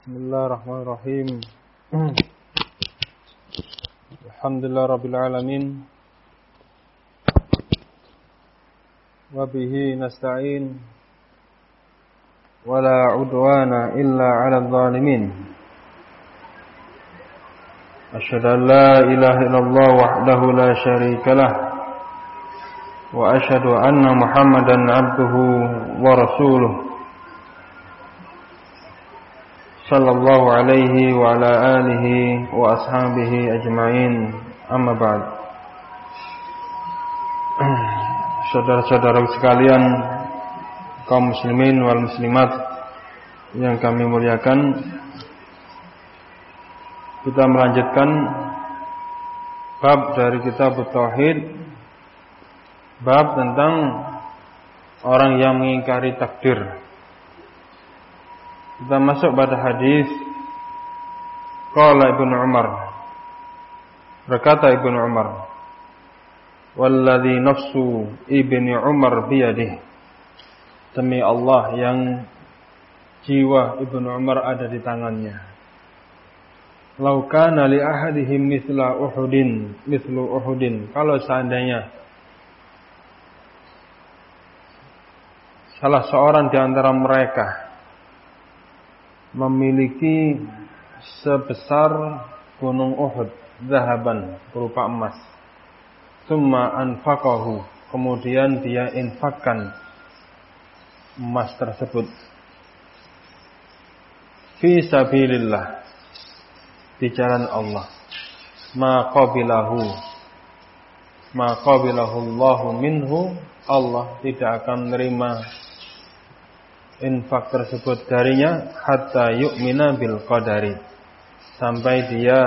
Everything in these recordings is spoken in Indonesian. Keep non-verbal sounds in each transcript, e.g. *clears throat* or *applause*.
بسم الله الرحمن الرحيم. الحمد لله رب العالمين. وبه نستعين. ولا عدوان إلا على الظالمين. أشهد أن لا إله إلا الله وحده لا شريك له. وأشهد أن محمدا عبده ورسوله. sallallahu alaihi wa ala alihi wa ashabihi ajmain. Amma ba'd. *clears throat* Saudara-saudara sekalian kaum muslimin wal muslimat yang kami muliakan kita melanjutkan bab dari kitab tauhid bab tentang orang yang mengingkari takdir kita masuk pada hadis. Qala Ibnu Umar. Berkata Ibnu Umar Walladhi nafsu Ibni Umar biyadih. Demi Allah yang jiwa Ibnu Umar ada di tangannya. Lau kana li ahadihim mithla Uhudin Mithlu Uhudin. Kalau seandainya Salah seorang di antara mereka memiliki sebesar gunung Uhud zahaban berupa emas. Summa anfaqahu, kemudian dia infakkan emas tersebut fi sabilillah di jalan Allah. Ma qabilahu ma qabilahu Allahu minhu Allah tidak akan menerima infak tersebut darinya hatta yu'mina bil qadari sampai dia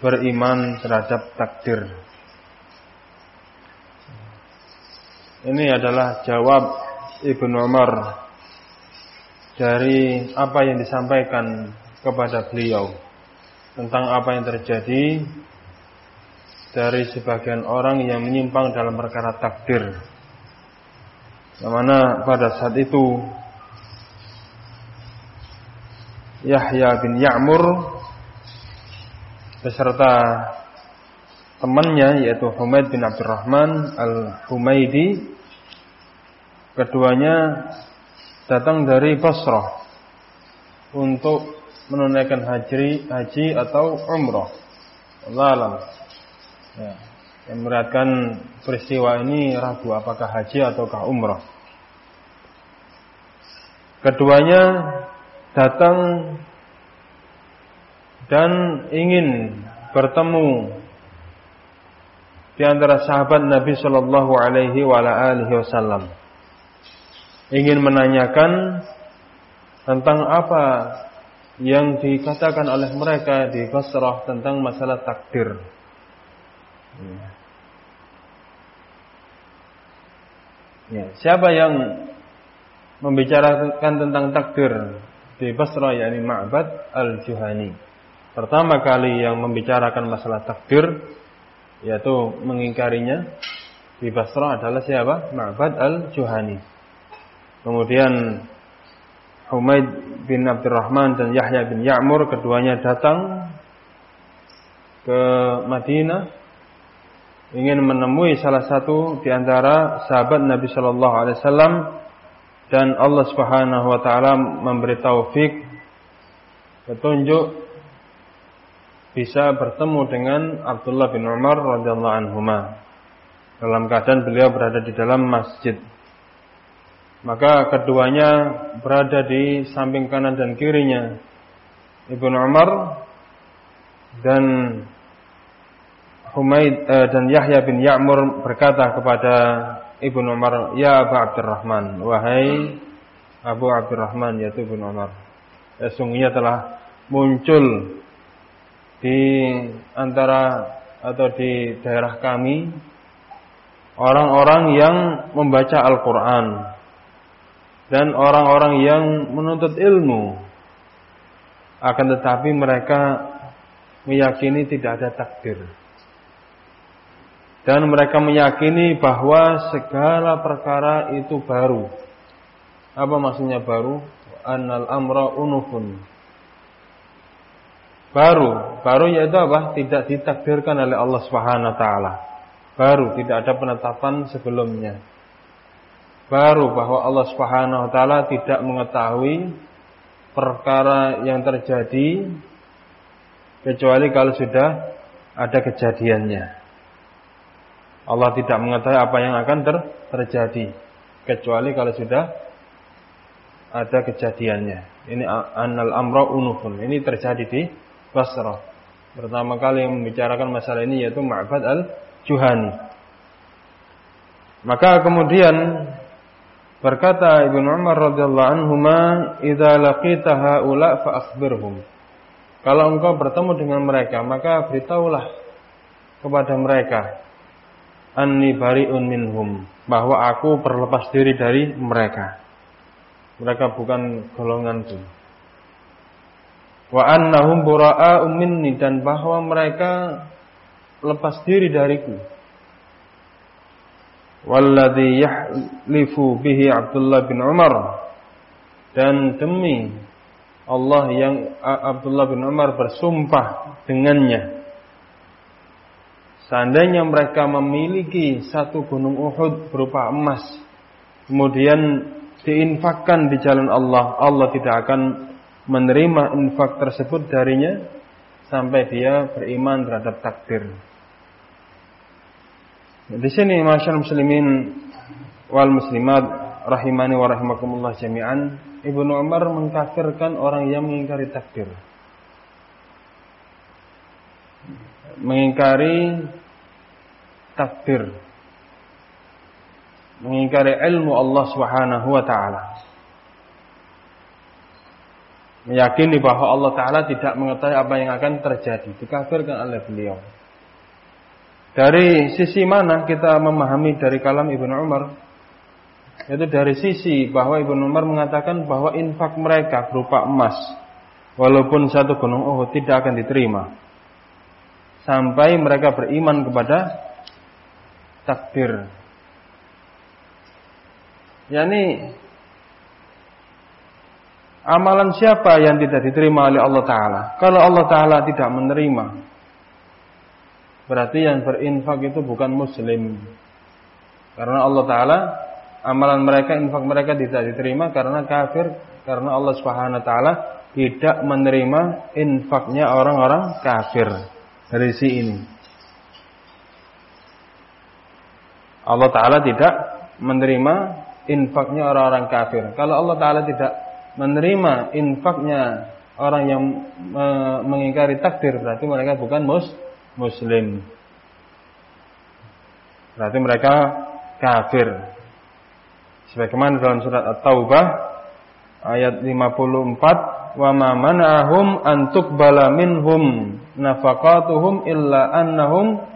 beriman terhadap takdir. Ini adalah jawab Ibnu Umar dari apa yang disampaikan kepada beliau tentang apa yang terjadi dari sebagian orang yang menyimpang dalam perkara takdir. Yang mana pada saat itu Yahya bin Ya'mur beserta temannya yaitu Humaid bin Abdurrahman Al-Humaidi keduanya datang dari Basrah untuk menunaikan haji haji atau umrah. Allah alam. Ya. Yang meriatkan peristiwa ini ragu apakah haji ataukah umrah. Keduanya datang dan ingin bertemu di antara sahabat Nabi Shallallahu Alaihi Wasallam, ingin menanyakan tentang apa yang dikatakan oleh mereka di Basrah tentang masalah takdir. Ya, siapa yang membicarakan tentang takdir di Basra yakni Ma'bad Al-Juhani. Pertama kali yang membicarakan masalah takdir yaitu mengingkarinya di Basra adalah siapa? Ma'bad Al-Juhani. Kemudian Humaid bin Abdurrahman dan Yahya bin Ya'mur keduanya datang ke Madinah ingin menemui salah satu di antara sahabat Nabi Shallallahu alaihi wasallam dan Allah Subhanahu wa taala memberi taufik petunjuk bisa bertemu dengan Abdullah bin Umar radhiyallahu anhuma dalam keadaan beliau berada di dalam masjid. Maka keduanya berada di samping kanan dan kirinya Ibnu Umar dan Humaid eh, dan Yahya bin Ya'mur berkata kepada Ibnu Umar, "Ya Abu Abdurrahman, wahai Abu Abdurrahman yaitu Ibnu Umar. Ya, sungguhnya telah muncul di antara atau di daerah kami orang-orang yang membaca Al-Qur'an dan orang-orang yang menuntut ilmu. Akan tetapi mereka meyakini tidak ada takdir dan mereka meyakini bahwa segala perkara itu baru. Apa maksudnya baru? Annal amra unufun. Baru, baru yaitu apa? Tidak ditakdirkan oleh Allah Subhanahu taala. Baru tidak ada penetapan sebelumnya. Baru bahwa Allah Subhanahu taala tidak mengetahui perkara yang terjadi kecuali kalau sudah ada kejadiannya. Allah tidak mengetahui apa yang akan ter terjadi kecuali kalau sudah ada kejadiannya. Ini anal amra unufun. Ini terjadi di Basrah. Pertama kali yang membicarakan masalah ini yaitu Ma'bad al-Juhani. Maka kemudian berkata Ibnu Umar radhiyallahu anhuma, "Idza laqita haula fa akhbirhum." Kalau engkau bertemu dengan mereka, maka beritahulah kepada mereka anni bariun minhum. Bahwa aku berlepas diri dari mereka. Mereka bukan golonganku. Wa annahum bura'a'u minni. Dan bahwa mereka lepas diri dariku. Walladhi yahlifu bihi Abdullah bin Umar. Dan demi Allah yang Abdullah bin Umar bersumpah dengannya seandainya mereka memiliki satu gunung Uhud berupa emas kemudian diinfakkan di jalan Allah Allah tidak akan menerima infak tersebut darinya sampai dia beriman terhadap takdir. Di sini masyarakat muslimin wal muslimat rahimani wa rahimakumullah jami'an, Ibnu Umar mengkafirkan orang yang mengingkari takdir. Mengingkari takdir. Mengingkari ilmu Allah Subhanahu wa taala meyakini bahwa Allah Ta'ala tidak mengetahui apa yang akan terjadi. Dikafirkan oleh beliau. Dari sisi mana kita memahami dari kalam Ibnu Umar? Itu dari sisi bahwa Ibnu Umar mengatakan bahwa infak mereka berupa emas. Walaupun satu gunung Uhud tidak akan diterima. Sampai mereka beriman kepada takdir. Yani Amalan siapa yang tidak diterima oleh Allah Ta'ala? Kalau Allah Ta'ala tidak menerima, berarti yang berinfak itu bukan muslim. Karena Allah Ta'ala, amalan mereka, infak mereka tidak diterima karena kafir. Karena Allah Subhanahu Wa Ta'ala tidak menerima infaknya orang-orang kafir. Dari si ini. Allah Ta'ala tidak menerima infaknya orang-orang kafir. Kalau Allah Ta'ala tidak menerima infaknya orang yang e, mengingkari takdir berarti mereka bukan mus muslim. Berarti mereka kafir. Sebagaimana dalam surat At-Taubah ayat 54, "Wa ma mana'ahum an tuqbala minhum nafaqatuhum illa annahum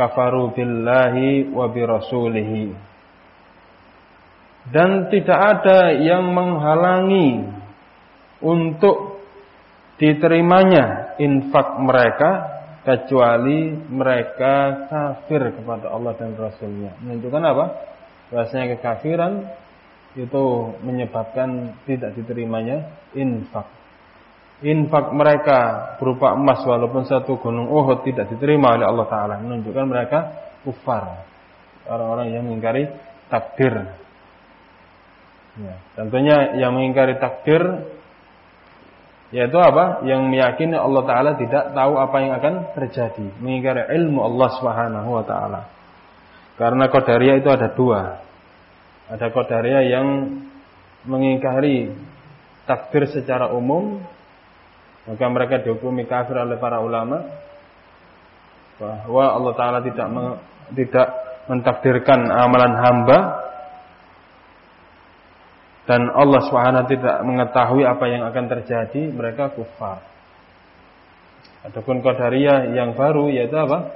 kafaru billahi wa bi rasulihi." dan tidak ada yang menghalangi untuk diterimanya infak mereka kecuali mereka kafir kepada Allah dan Rasulnya. Menunjukkan apa? Bahasanya kekafiran itu menyebabkan tidak diterimanya infak. Infak mereka berupa emas walaupun satu gunung Uhud tidak diterima oleh Allah Ta'ala. Menunjukkan mereka kufar. Orang-orang yang mengingkari takdir Ya, tentunya yang mengingkari takdir yaitu apa? Yang meyakini Allah taala tidak tahu apa yang akan terjadi, mengingkari ilmu Allah Subhanahu wa taala. Karena qadariyah itu ada dua. Ada qadariyah yang mengingkari takdir secara umum, maka mereka dihukumi kafir oleh para ulama bahwa Allah taala tidak tidak mentakdirkan amalan hamba dan Allah SWT tidak mengetahui apa yang akan terjadi, mereka kufar. Adapun qadariyah yang baru yaitu apa?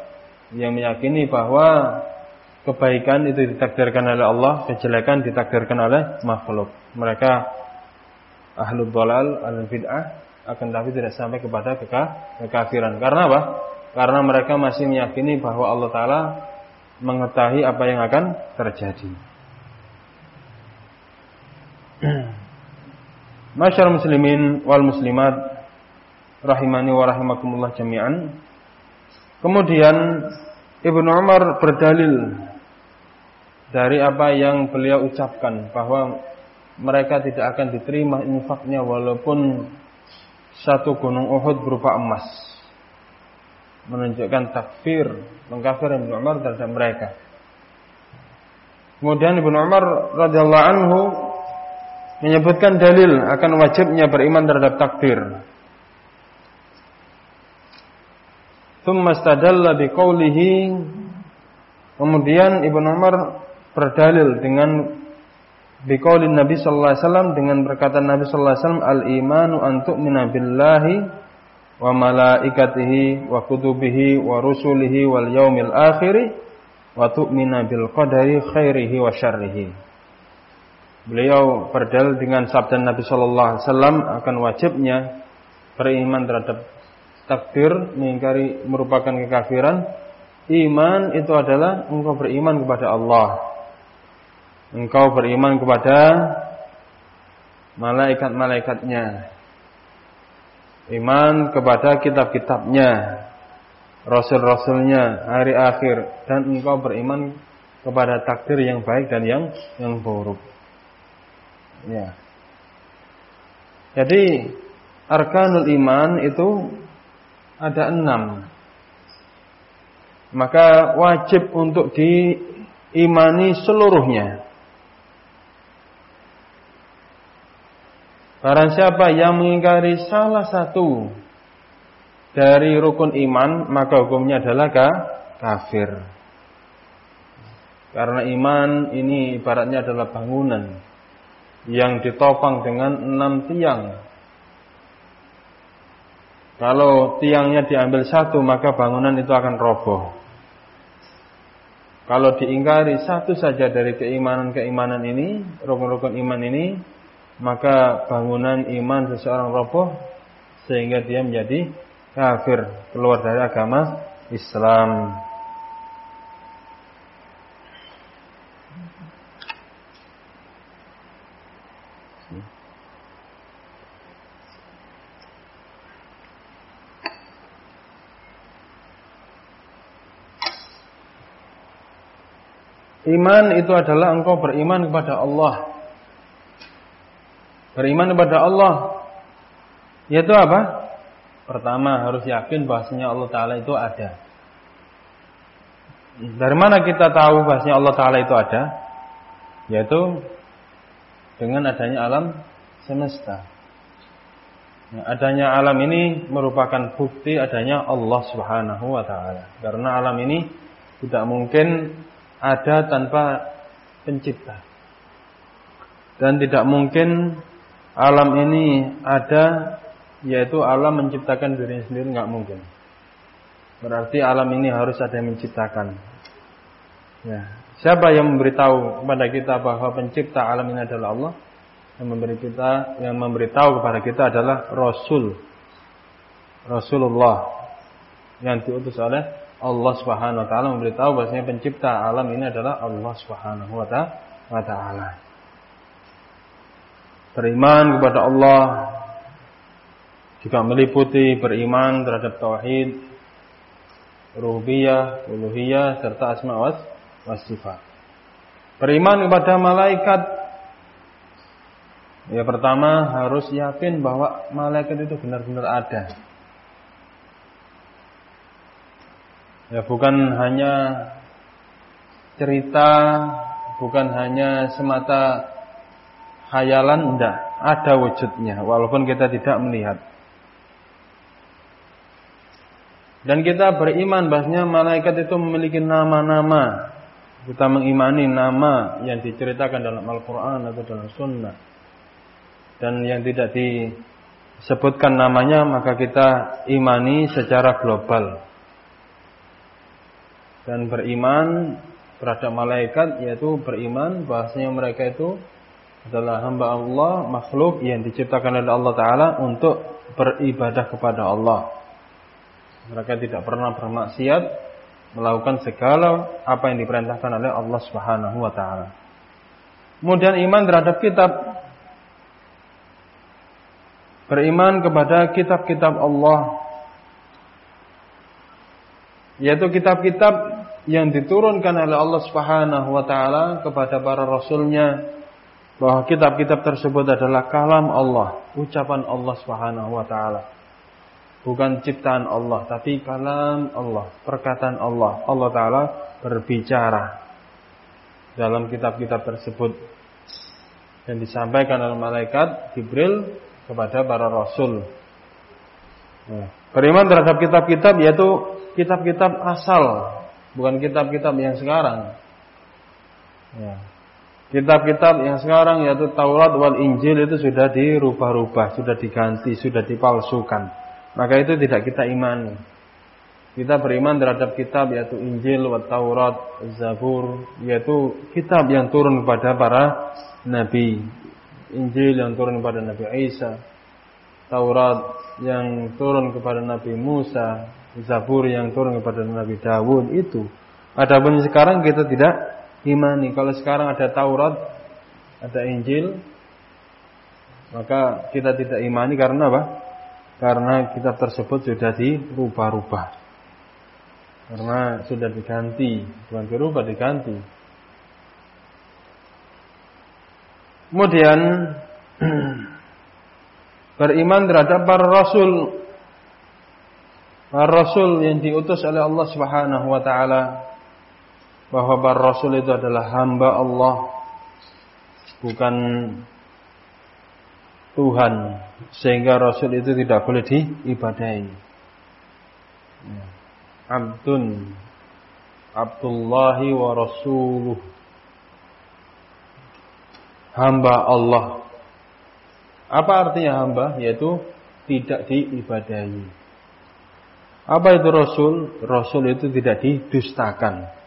Yang meyakini bahwa kebaikan itu ditakdirkan oleh Allah, kejelekan ditakdirkan oleh makhluk. Mereka ahlul dalal, al bid'ah akan tapi tidak sampai kepada kekafiran. Karena apa? Karena mereka masih meyakini bahwa Allah taala mengetahui apa yang akan terjadi. *clears throat* Masyar muslimin wal muslimat rahimani wa rahimakumullah jami'an. Kemudian Ibnu Umar berdalil dari apa yang beliau ucapkan bahwa mereka tidak akan diterima infaknya walaupun satu gunung Uhud berupa emas. Menunjukkan takfir, mengkafir Ibnu Umar terhadap mereka. Kemudian Ibnu Umar radhiyallahu anhu menyebutkan dalil akan wajibnya beriman terhadap takdir. Thumma istadalla biqaulihi Kemudian Ibnu Umar berdalil dengan biqaulin Nabi sallallahu alaihi wasallam dengan perkataan Nabi sallallahu alaihi wasallam al-imanu an tu'mina billahi wa malaikatihi wa kutubihi wa rusulihi wal yaumil akhir wa tu'mina bil qadari khairihi wa syarrihi. Beliau berdalil dengan sabda Nabi sallallahu alaihi wasallam akan wajibnya beriman terhadap takdir mengingkari merupakan kekafiran. Iman itu adalah engkau beriman kepada Allah. Engkau beriman kepada malaikat-malaikatnya. Iman kepada kitab-kitabnya, rasul-rasulnya, hari akhir dan engkau beriman kepada takdir yang baik dan yang yang buruk. Ya. Jadi arkanul iman itu ada enam. Maka wajib untuk diimani seluruhnya. Barang siapa yang mengingkari salah satu dari rukun iman, maka hukumnya adalah kafir. Karena iman ini ibaratnya adalah bangunan yang ditopang dengan enam tiang kalau tiangnya diambil satu maka bangunan itu akan roboh. Kalau diingkari satu saja dari keimanan-keimanan ini, rukun-rukun iman ini, maka bangunan iman seseorang roboh sehingga dia menjadi kafir, keluar dari agama Islam. Iman itu adalah engkau beriman kepada Allah. Beriman kepada Allah. Yaitu apa? Pertama harus yakin bahasanya Allah Ta'ala itu ada. Dari mana kita tahu bahasanya Allah Ta'ala itu ada? Yaitu dengan adanya alam semesta. Nah, adanya alam ini merupakan bukti adanya Allah Subhanahu wa taala. Karena alam ini tidak mungkin ada tanpa pencipta. Dan tidak mungkin alam ini ada yaitu alam menciptakan dirinya sendiri nggak mungkin. Berarti alam ini harus ada yang menciptakan. Ya. Siapa yang memberitahu kepada kita bahwa pencipta alam ini adalah Allah? Yang memberi kita, yang memberitahu kepada kita adalah Rasul. Rasulullah yang diutus oleh Allah Subhanahu wa taala memberitahu bahwasanya pencipta alam ini adalah Allah Subhanahu wa taala. Beriman kepada Allah juga meliputi beriman terhadap tauhid, rububiyah, uluhiyah serta asma wa sifat. Beriman kepada malaikat Ya pertama harus yakin bahwa malaikat itu benar-benar ada. Ya bukan hanya cerita, bukan hanya semata hayalan, enggak. Ada wujudnya, walaupun kita tidak melihat. Dan kita beriman bahasanya malaikat itu memiliki nama-nama. Kita mengimani nama yang diceritakan dalam Al-Quran atau dalam Sunnah. Dan yang tidak disebutkan namanya maka kita imani secara global dan beriman terhadap malaikat yaitu beriman bahasanya mereka itu adalah hamba Allah makhluk yang diciptakan oleh Allah taala untuk beribadah kepada Allah. Mereka tidak pernah bermaksiat melakukan segala apa yang diperintahkan oleh Allah Subhanahu wa taala. Kemudian iman terhadap kitab beriman kepada kitab-kitab Allah yaitu kitab-kitab yang diturunkan oleh Allah Subhanahu wa taala kepada para rasulnya bahwa kitab-kitab tersebut adalah kalam Allah, ucapan Allah Subhanahu wa taala. Bukan ciptaan Allah, tapi kalam Allah, perkataan Allah. Allah taala berbicara dalam kitab-kitab tersebut yang disampaikan oleh malaikat Jibril kepada para rasul. Nah, beriman terhadap kitab-kitab yaitu kitab-kitab asal, bukan kitab-kitab yang sekarang. Ya. Kitab-kitab yang sekarang yaitu Taurat wal Injil itu sudah dirubah-rubah, sudah diganti, sudah dipalsukan. Maka itu tidak kita imani. Kita beriman terhadap kitab yaitu Injil, wa Taurat, Zabur, yaitu kitab yang turun kepada para nabi. Injil yang turun kepada Nabi Isa, Taurat yang turun kepada Nabi Musa, Zabur yang turun kepada Nabi Dawud itu. Adapun sekarang kita tidak imani. Kalau sekarang ada Taurat, ada Injil, maka kita tidak imani karena apa? Karena kitab tersebut sudah dirubah-rubah. Karena sudah diganti, bukan dirubah diganti. Kemudian *clears throat* beriman terhadap para rasul para rasul yang diutus oleh Allah Subhanahu wa taala bahwa rasul itu adalah hamba Allah bukan Tuhan sehingga rasul itu tidak boleh diibadahi. Abdun Abdullahi wa rasuluh hamba Allah. Apa artinya hamba? Yaitu tidak diibadahi. Apa itu rasul? Rasul itu tidak didustakan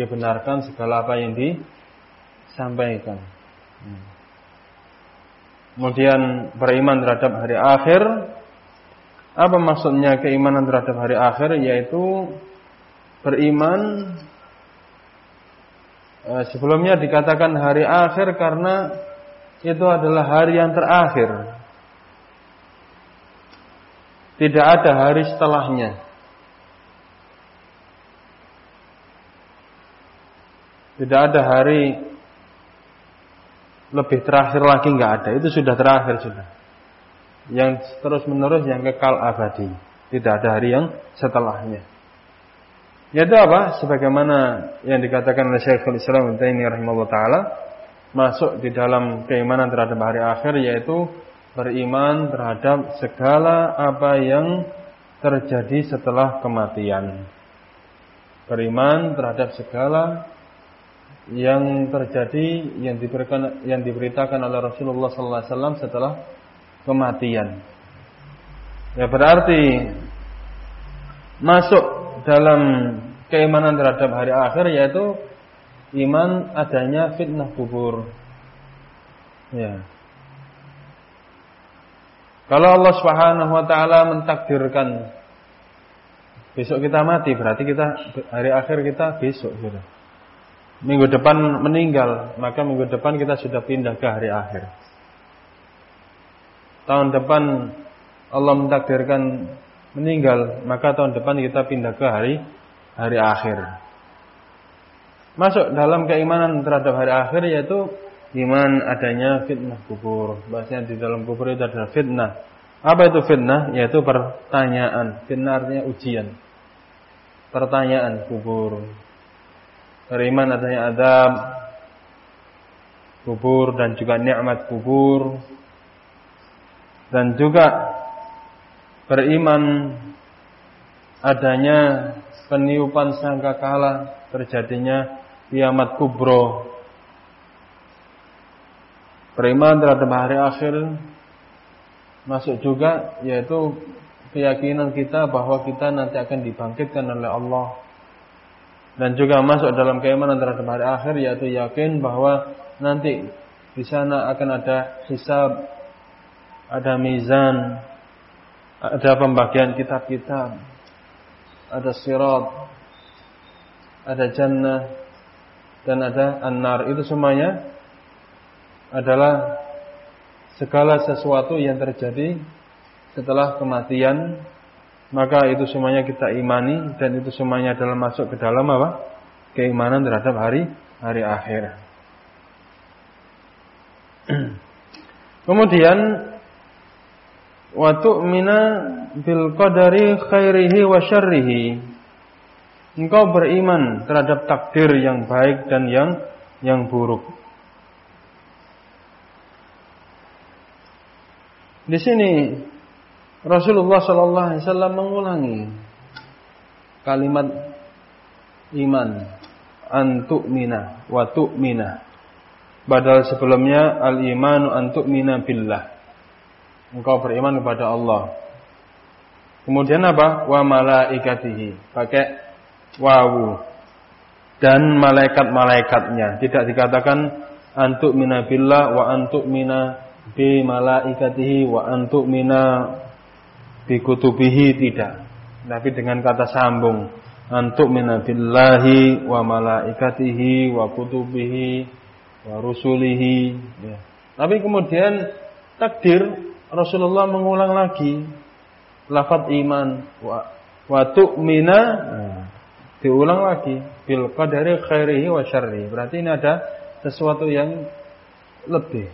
dibenarkan segala apa yang disampaikan. Hmm. Kemudian beriman terhadap hari akhir. Apa maksudnya keimanan terhadap hari akhir? Yaitu beriman eh, sebelumnya dikatakan hari akhir karena itu adalah hari yang terakhir. Tidak ada hari setelahnya. Tidak ada hari lebih terakhir lagi nggak ada. Itu sudah terakhir sudah. Yang terus menerus yang kekal abadi. Tidak ada hari yang setelahnya. Yaitu apa? Sebagaimana yang dikatakan oleh Syekhul Islam ini rahimahullah taala masuk di dalam keimanan terhadap hari akhir yaitu beriman terhadap segala apa yang terjadi setelah kematian. Beriman terhadap segala yang terjadi yang diberikan yang diberitakan oleh Rasulullah sallallahu alaihi wasallam setelah kematian. Ya berarti masuk dalam keimanan terhadap hari akhir yaitu iman adanya fitnah kubur. Ya. Kalau Allah Subhanahu wa taala mentakdirkan besok kita mati berarti kita hari akhir kita besok gitu minggu depan meninggal, maka minggu depan kita sudah pindah ke hari akhir. Tahun depan Allah mentakdirkan meninggal, maka tahun depan kita pindah ke hari hari akhir. Masuk dalam keimanan terhadap hari akhir yaitu iman adanya fitnah kubur. Bahasanya di dalam kubur itu adalah fitnah. Apa itu fitnah? Yaitu pertanyaan. Fitnah artinya ujian. Pertanyaan kubur beriman adanya adab kubur dan juga nikmat kubur. Dan juga beriman adanya peniupan sangkakala terjadinya kiamat kubro. Beriman terhadap hari akhir masuk juga yaitu keyakinan kita bahwa kita nanti akan dibangkitkan oleh Allah dan juga masuk dalam keimanan terhadap hari akhir yaitu yakin bahwa nanti di sana akan ada hisab, ada mizan, ada pembagian kitab-kitab, ada sirat, ada jannah dan ada an-nar. Itu semuanya adalah segala sesuatu yang terjadi setelah kematian maka itu semuanya kita imani dan itu semuanya adalah masuk ke dalam apa? keimanan terhadap hari hari akhir. *clears throat* Kemudian wa tu'mina bil qadari khairihi wa syarrihi. Engkau beriman terhadap takdir yang baik dan yang yang buruk. Di sini Rasulullah Shallallahu Alaihi Wasallam mengulangi kalimat iman antuk mina wa mina. Badal sebelumnya al iman antuk mina billah. Engkau beriman kepada Allah. Kemudian apa? Wa malaikatihi. Pakai wawu. Dan malaikat-malaikatnya. Tidak dikatakan antuk mina billah wa antuk mina bi malaikatihi wa antuk mina bikutubihi tidak. Tapi dengan kata sambung antuk minabillahi wa malaikatihi wa kutubihi wa rusulihi ya. Tapi kemudian takdir Rasulullah mengulang lagi lafaz iman wa wa tu'mina nah, diulang lagi bil qadari khairihi wa syarri. Berarti ini ada sesuatu yang lebih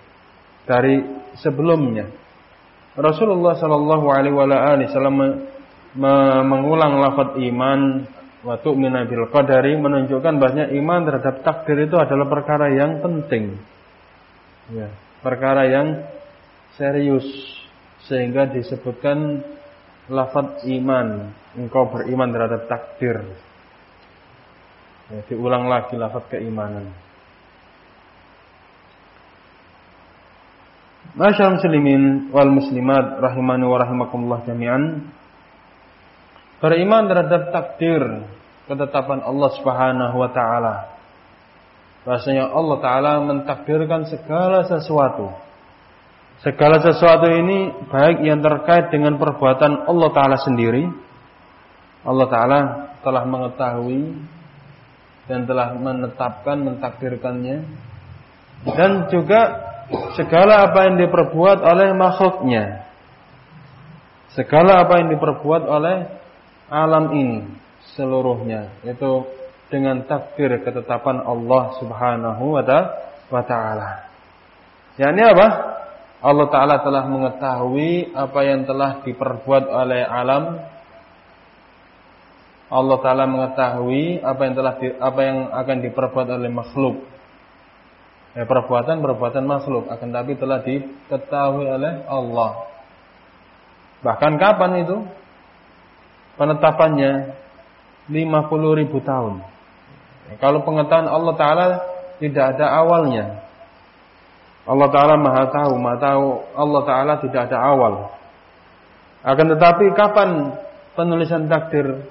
dari sebelumnya. Rasulullah Shallallahu Alaihi Wasallam mengulang lafaz iman waktu minabil qadari menunjukkan bahasanya iman terhadap takdir itu adalah perkara yang penting. Ya, perkara yang serius sehingga disebutkan lafaz iman. Engkau beriman terhadap takdir. Ya, diulang lagi lafaz keimanan. Masyaallah muslimin wal muslimat rahimani wa rahimakumullah jami'an. Beriman terhadap takdir ketetapan Allah Subhanahu wa taala. Bahasanya Allah taala mentakdirkan segala sesuatu. Segala sesuatu ini baik yang terkait dengan perbuatan Allah taala sendiri. Allah taala telah mengetahui dan telah menetapkan mentakdirkannya dan juga segala apa yang diperbuat oleh makhluknya. Segala apa yang diperbuat oleh alam ini seluruhnya itu dengan takdir ketetapan Allah Subhanahu wa taala. Yakni apa? Allah taala telah mengetahui apa yang telah diperbuat oleh alam. Allah taala mengetahui apa yang telah di, apa yang akan diperbuat oleh makhluk eh, perbuatan-perbuatan makhluk akan tapi telah diketahui oleh Allah. Bahkan kapan itu? Penetapannya 50 ribu tahun. Kalau pengetahuan Allah Ta'ala tidak ada awalnya. Allah Ta'ala maha tahu, maha tahu Allah Ta'ala tidak ada awal. Akan tetapi kapan penulisan takdir?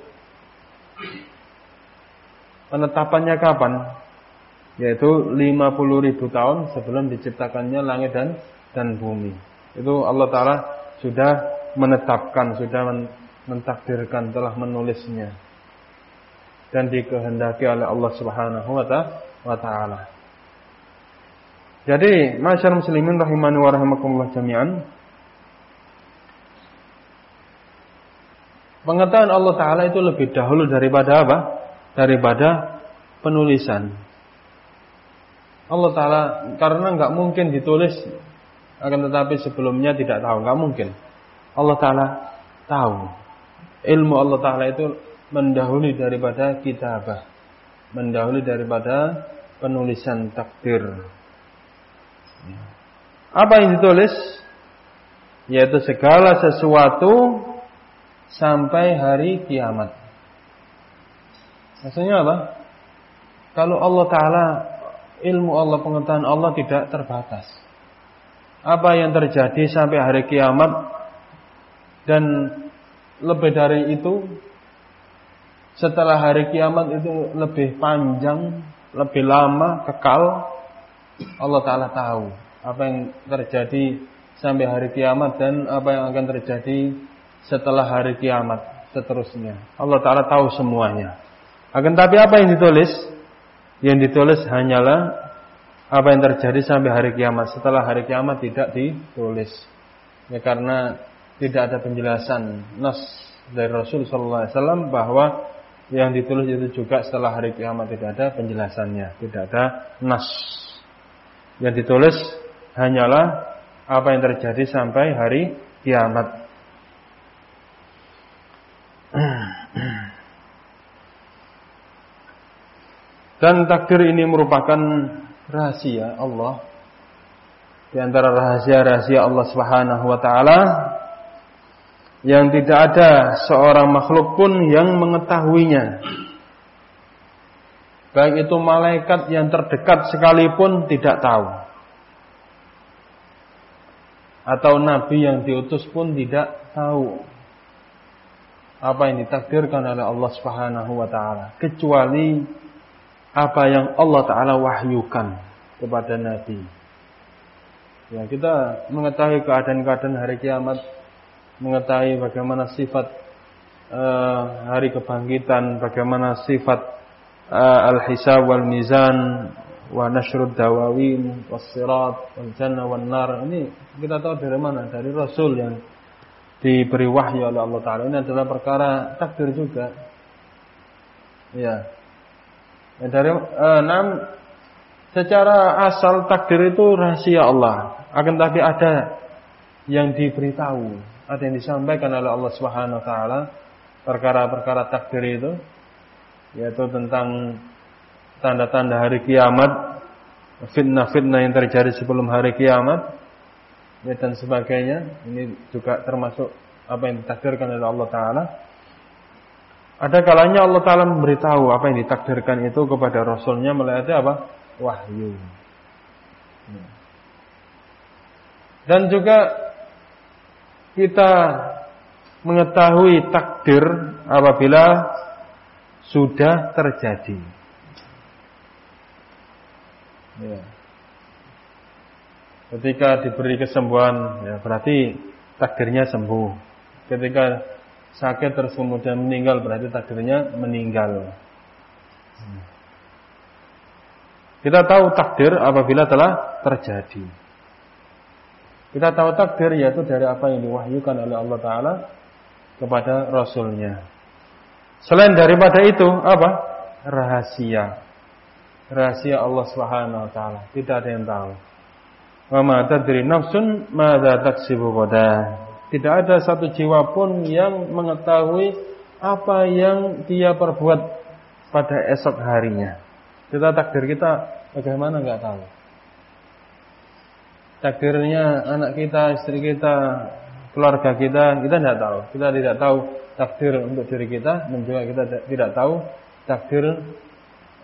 Penetapannya kapan? Yaitu 50 ribu tahun sebelum diciptakannya langit dan dan bumi. Itu Allah Taala sudah menetapkan, sudah mentakdirkan, telah menulisnya dan dikehendaki oleh Allah Subhanahu wa taala. Jadi, masyarakat muslimin rahimani wa rahimakumullah jami'an. Pengetahuan Allah Ta'ala itu lebih dahulu daripada apa? Daripada penulisan. Allah Ta'ala karena nggak mungkin ditulis akan tetapi sebelumnya tidak tahu. Nggak mungkin. Allah Ta'ala tahu. Ilmu Allah Ta'ala itu mendahului daripada kitabah. Mendahului daripada penulisan takdir. Apa yang ditulis? Yaitu segala sesuatu sampai hari kiamat. Maksudnya apa? Kalau Allah Ta'ala ilmu Allah, pengetahuan Allah tidak terbatas. Apa yang terjadi sampai hari kiamat dan lebih dari itu setelah hari kiamat itu lebih panjang, lebih lama, kekal. Allah Ta'ala tahu apa yang terjadi sampai hari kiamat dan apa yang akan terjadi setelah hari kiamat seterusnya. Allah Ta'ala tahu semuanya. Akan tapi apa yang ditulis yang ditulis hanyalah apa yang terjadi sampai hari kiamat. Setelah hari kiamat tidak ditulis. Ya karena tidak ada penjelasan nas dari Rasul sallallahu alaihi wasallam bahwa yang ditulis itu juga setelah hari kiamat tidak ada penjelasannya, tidak ada nas. Yang ditulis hanyalah apa yang terjadi sampai hari kiamat. *clears throat* Dan takdir ini merupakan rahasia Allah di antara rahasia-rahasia Allah Subhanahu wa taala yang tidak ada seorang makhluk pun yang mengetahuinya. Baik itu malaikat yang terdekat sekalipun tidak tahu. Atau nabi yang diutus pun tidak tahu apa yang ditakdirkan oleh Allah Subhanahu wa taala kecuali apa yang Allah taala wahyukan kepada nabi. Ya, kita mengetahui keadaan-keadaan hari kiamat mengetahui bagaimana sifat uh, hari kebangkitan, bagaimana sifat uh, al-hisab wal mizan wa nashrud dawawin was sirat wal jannah wan nar. Ini kita tahu dari mana? Dari Rasul yang diberi wahyu oleh Allah taala. Ini adalah perkara takdir juga. Ya. Ya dari enam secara asal takdir itu rahasia Allah. Akan tapi ada yang diberitahu ada yang disampaikan oleh Allah Subhanahu wa taala perkara-perkara takdir itu yaitu tentang tanda-tanda hari kiamat, fitnah-fitnah yang terjadi sebelum hari kiamat ya dan sebagainya. Ini juga termasuk apa yang ditakdirkan oleh Allah taala. Ada kalanya Allah taala memberitahu apa yang ditakdirkan itu kepada rasulnya melalui apa? Wahyu. Dan juga kita mengetahui takdir apabila sudah terjadi. Ya. Ketika diberi kesembuhan, ya berarti takdirnya sembuh. Ketika sakit terus kemudian meninggal, berarti takdirnya meninggal. Kita tahu takdir apabila telah terjadi. Kita tahu takdir yaitu dari apa yang diwahyukan oleh Allah Ta'ala kepada Rasulnya. Selain daripada itu, apa? Rahasia. Rahasia Allah Subhanahu Wa Ta'ala. Tidak ada yang tahu. Wa ma tadri nafsun madza taksibu Tidak ada satu jiwa pun yang mengetahui apa yang dia perbuat pada esok harinya. Kita takdir kita bagaimana nggak tahu takdirnya anak kita, istri kita, keluarga kita, kita tidak tahu. Kita tidak tahu takdir untuk diri kita dan juga kita tidak tahu takdir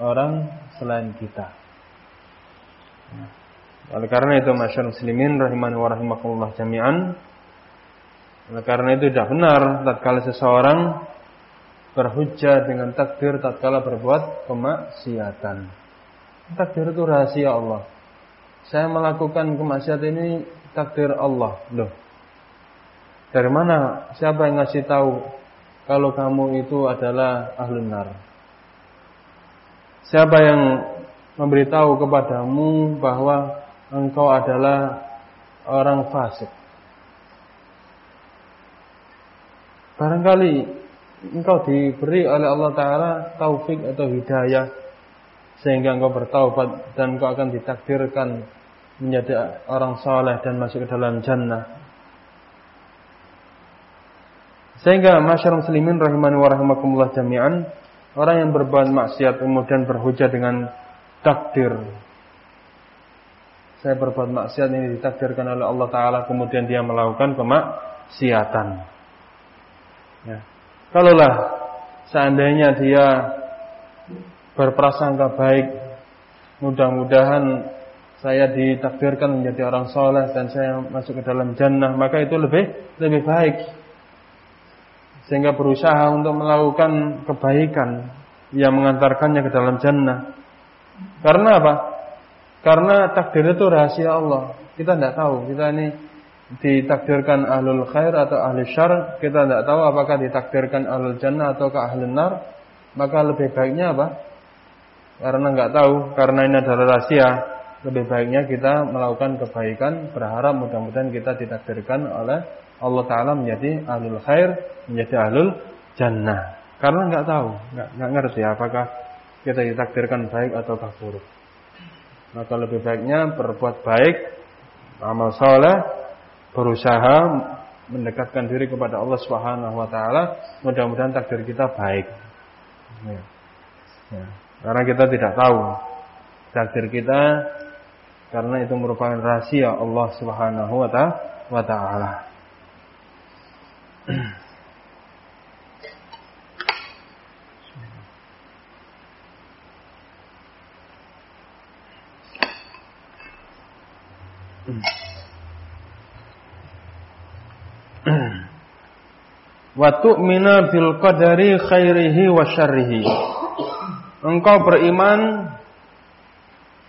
orang selain kita. Oleh karena itu masyarakat muslimin rahimani wa rahimakumullah jami'an. Oleh karena itu tidak benar tatkala seseorang berhujjah dengan takdir tatkala berbuat kemaksiatan. Takdir itu rahasia Allah saya melakukan kemaksiatan ini takdir Allah. Loh. Dari mana? Siapa yang ngasih tahu kalau kamu itu adalah ahlun nar? Siapa yang memberitahu kepadamu bahwa engkau adalah orang fasik? Barangkali engkau diberi oleh Allah Ta'ala taufik atau hidayah sehingga engkau bertaubat dan engkau akan ditakdirkan menjadi orang saleh dan masuk ke dalam jannah. Sehingga masyarakat muslimin rahimani wa rahimakumullah jami'an, orang yang berbuat maksiat kemudian berhujah dengan takdir. Saya berbuat maksiat ini ditakdirkan oleh Allah Ta'ala kemudian dia melakukan kemaksiatan. Ya. Kalaulah seandainya dia berprasangka baik. Mudah-mudahan saya ditakdirkan menjadi orang soleh dan saya masuk ke dalam jannah, maka itu lebih lebih baik. Sehingga berusaha untuk melakukan kebaikan yang mengantarkannya ke dalam jannah. Karena apa? Karena takdir itu rahasia Allah. Kita tidak tahu. Kita ini ditakdirkan ahlul khair atau ahli syar. Kita tidak tahu apakah ditakdirkan ahlul jannah atau ke ahlul nar. Maka lebih baiknya apa? Karena nggak tahu, karena ini adalah rahasia, lebih baiknya kita melakukan kebaikan, berharap mudah-mudahan kita ditakdirkan oleh Allah Taala menjadi ahlul khair, menjadi ahlul jannah. Karena nggak tahu, nggak ngerti apakah kita ditakdirkan baik atau buruk. Maka lebih baiknya berbuat baik, amal soleh, berusaha mendekatkan diri kepada Allah Subhanahu Wa Taala. Mudah-mudahan takdir kita baik. Ya. Ya. Karena kita tidak tahu takdir kita karena itu merupakan rahasia Allah Subhanahu wa taala. Wa tu'mina bil qadari khairihi wa syarrihi. Engkau beriman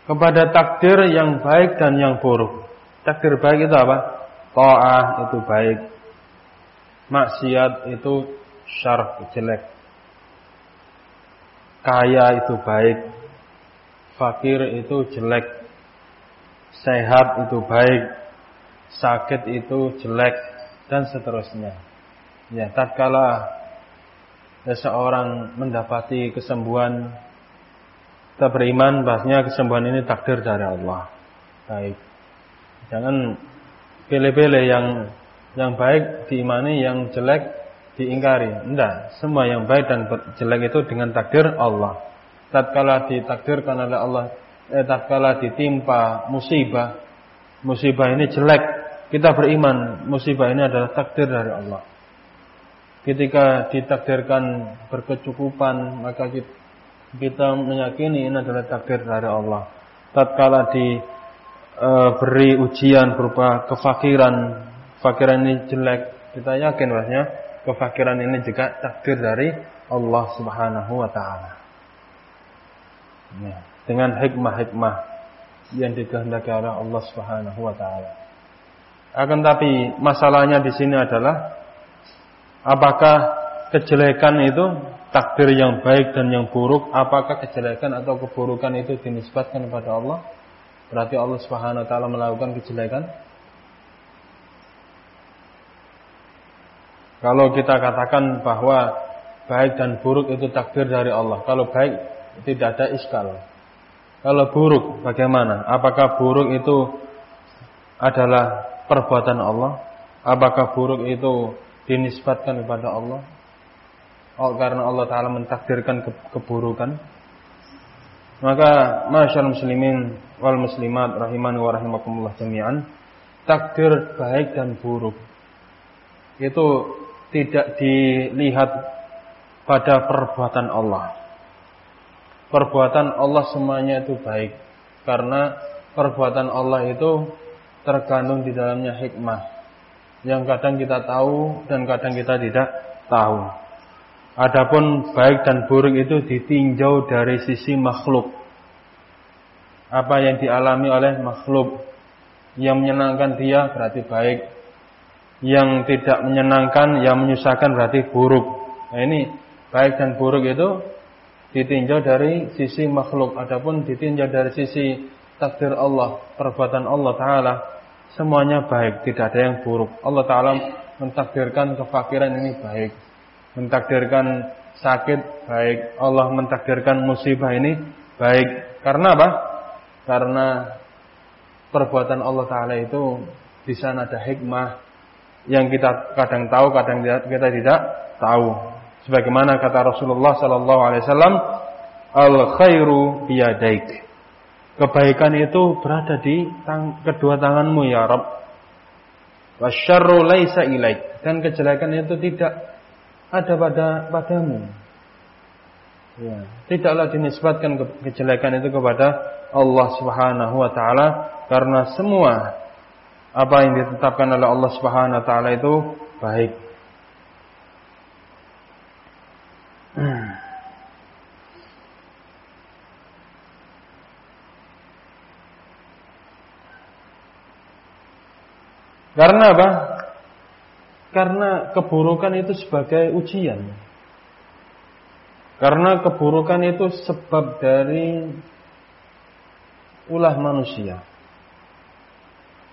kepada takdir yang baik dan yang buruk. Takdir baik itu apa? Ta'ah itu baik. Maksiat itu syarf jelek. Kaya itu baik. Fakir itu jelek. Sehat itu baik. Sakit itu jelek dan seterusnya. Ya, tatkala seseorang mendapati kesembuhan kita beriman bahasnya kesembuhan ini takdir dari Allah. Baik. Jangan pilih-pilih yang yang baik diimani, yang jelek diingkari. Tidak, semua yang baik dan jelek itu dengan takdir Allah. Tatkala ditakdirkan oleh Allah, eh, tatkala ditimpa musibah, musibah ini jelek, kita beriman musibah ini adalah takdir dari Allah. Ketika ditakdirkan berkecukupan, maka kita meyakini ini adalah takdir dari Allah. Tatkala diberi e, ujian berupa kefakiran, fakiran ini jelek, kita yakin bahasnya kefakiran ini juga takdir dari Allah Subhanahu wa taala. Ya, dengan hikmah-hikmah yang dikehendaki oleh Allah Subhanahu wa taala. Akan tapi masalahnya di sini adalah apakah kejelekan itu takdir yang baik dan yang buruk, apakah kejelekan atau keburukan itu dinisbatkan kepada Allah? Berarti Allah Subhanahu wa taala melakukan kejelekan? Kalau kita katakan bahwa baik dan buruk itu takdir dari Allah. Kalau baik tidak ada iskal. Kalau buruk bagaimana? Apakah buruk itu adalah perbuatan Allah? Apakah buruk itu dinisbatkan kepada Allah? oh, karena Allah Taala mentakdirkan ke keburukan. Maka masyaallah muslimin wal muslimat rahimani wa rahimakumullah jami'an takdir baik dan buruk itu tidak dilihat pada perbuatan Allah. Perbuatan Allah semuanya itu baik karena perbuatan Allah itu terkandung di dalamnya hikmah yang kadang kita tahu dan kadang kita tidak tahu. Adapun baik dan buruk itu ditinjau dari sisi makhluk. Apa yang dialami oleh makhluk yang menyenangkan dia berarti baik. Yang tidak menyenangkan, yang menyusahkan berarti buruk. Nah ini baik dan buruk itu ditinjau dari sisi makhluk. Adapun ditinjau dari sisi takdir Allah, perbuatan Allah Taala, semuanya baik, tidak ada yang buruk. Allah Taala mentakdirkan kefakiran ini baik mentakdirkan sakit baik, Allah mentakdirkan musibah ini baik. Karena apa? Karena perbuatan Allah Taala itu di sana ada hikmah yang kita kadang tahu, kadang kita tidak tahu. Sebagaimana kata Rasulullah Sallallahu Alaihi Wasallam, al khairu biyadaik. Kebaikan itu berada di tang kedua tanganmu ya Rabb. Wasyarru laisa. Dan kejelekan itu tidak ada pada padamu. Ya. Tidaklah dinisbatkan ke kejelekan itu kepada Allah Subhanahu wa taala karena semua apa yang ditetapkan oleh Allah Subhanahu wa taala itu baik. Karena apa? Karena keburukan itu sebagai ujian. Karena keburukan itu sebab dari ulah manusia.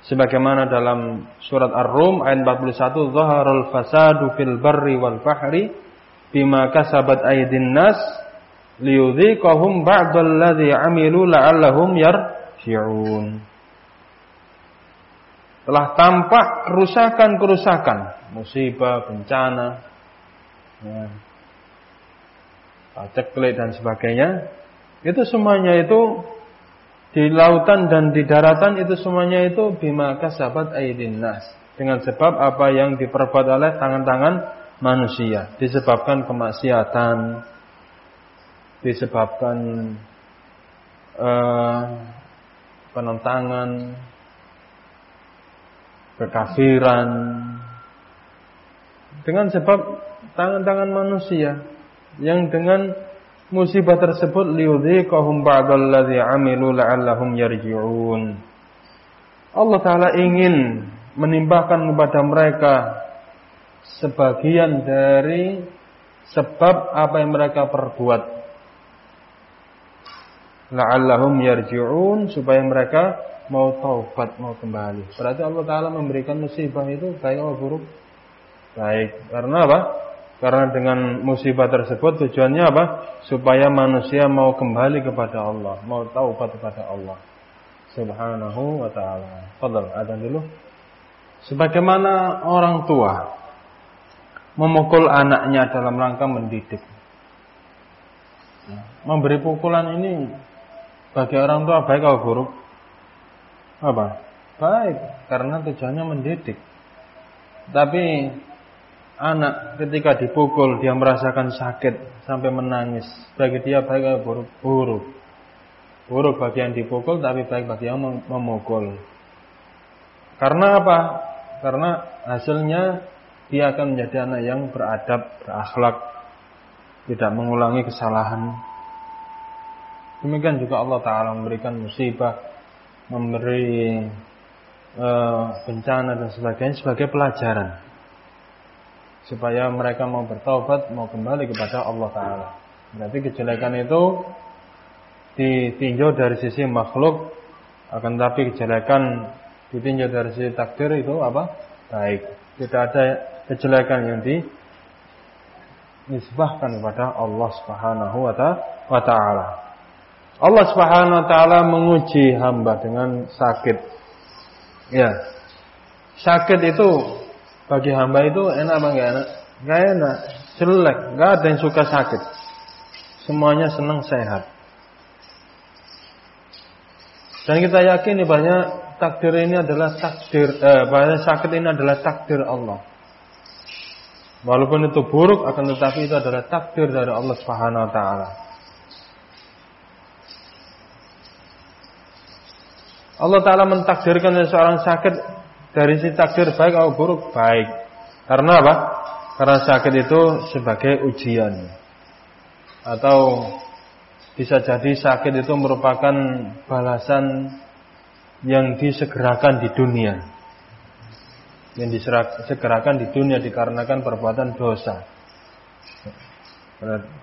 sebagaimana dalam surat Ar-Rum ayat 41 zaharul fasadu fil barri wal bahri bima kasabat aydin nas liyudhiqahum ba'dalladzi amilu la'allahum yarji'un telah tampak kerusakan-kerusakan musibah bencana ya, paceklik dan sebagainya itu semuanya itu di lautan dan di daratan itu semuanya itu bima kasabat aidin nas. Dengan sebab apa yang diperbuat oleh tangan-tangan manusia. Disebabkan kemaksiatan. Disebabkan uh, penentangan. Kekafiran. Dengan sebab tangan-tangan manusia. Yang dengan musibah tersebut liudhiqahum ba'dalladzi 'amilu la'allahum yarji'un. Allah taala ingin menimbahkan kepada mereka sebagian dari sebab apa yang mereka perbuat. La'allahum yarji'un supaya mereka mau taubat, mau kembali. Berarti Allah taala memberikan musibah itu baik atau buruk? Baik. Karena apa? Karena dengan musibah tersebut tujuannya apa? Supaya manusia mau kembali kepada Allah, mau taubat kepada Allah. Subhanahu wa taala. Fadal, ada dulu. Sebagaimana orang tua memukul anaknya dalam rangka mendidik. Memberi pukulan ini bagi orang tua baik atau buruk? Apa? Baik, karena tujuannya mendidik. Tapi anak ketika dipukul dia merasakan sakit sampai menangis bagi dia baik atau buruk buruk buruk bagi yang dipukul tapi baik bagi yang memukul karena apa karena hasilnya dia akan menjadi anak yang beradab berakhlak tidak mengulangi kesalahan demikian juga Allah Taala memberikan musibah memberi uh, bencana dan sebagainya sebagai pelajaran supaya mereka mau bertobat, mau kembali kepada Allah Taala. Berarti kejelekan itu ditinjau dari sisi makhluk, akan tapi kejelekan ditinjau dari sisi takdir itu apa? Baik. Tidak ada kejelekan yang dinisbahkan kepada Allah Subhanahu wa taala. Allah Subhanahu wa taala menguji hamba dengan sakit. Ya. Sakit itu bagi hamba itu enak apa enggak enak? Enggak enak, jelek, enggak ada yang suka sakit. Semuanya senang sehat. Dan kita yakin banyak takdir ini adalah takdir eh, banyak sakit ini adalah takdir Allah. Walaupun itu buruk akan tetapi itu adalah takdir dari Allah Subhanahu wa taala. Allah taala mentakdirkan seseorang sakit dari si takdir baik atau buruk baik. Karena apa? Karena sakit itu sebagai ujian. Atau bisa jadi sakit itu merupakan balasan yang disegerakan di dunia. Yang disegerakan di dunia dikarenakan perbuatan dosa.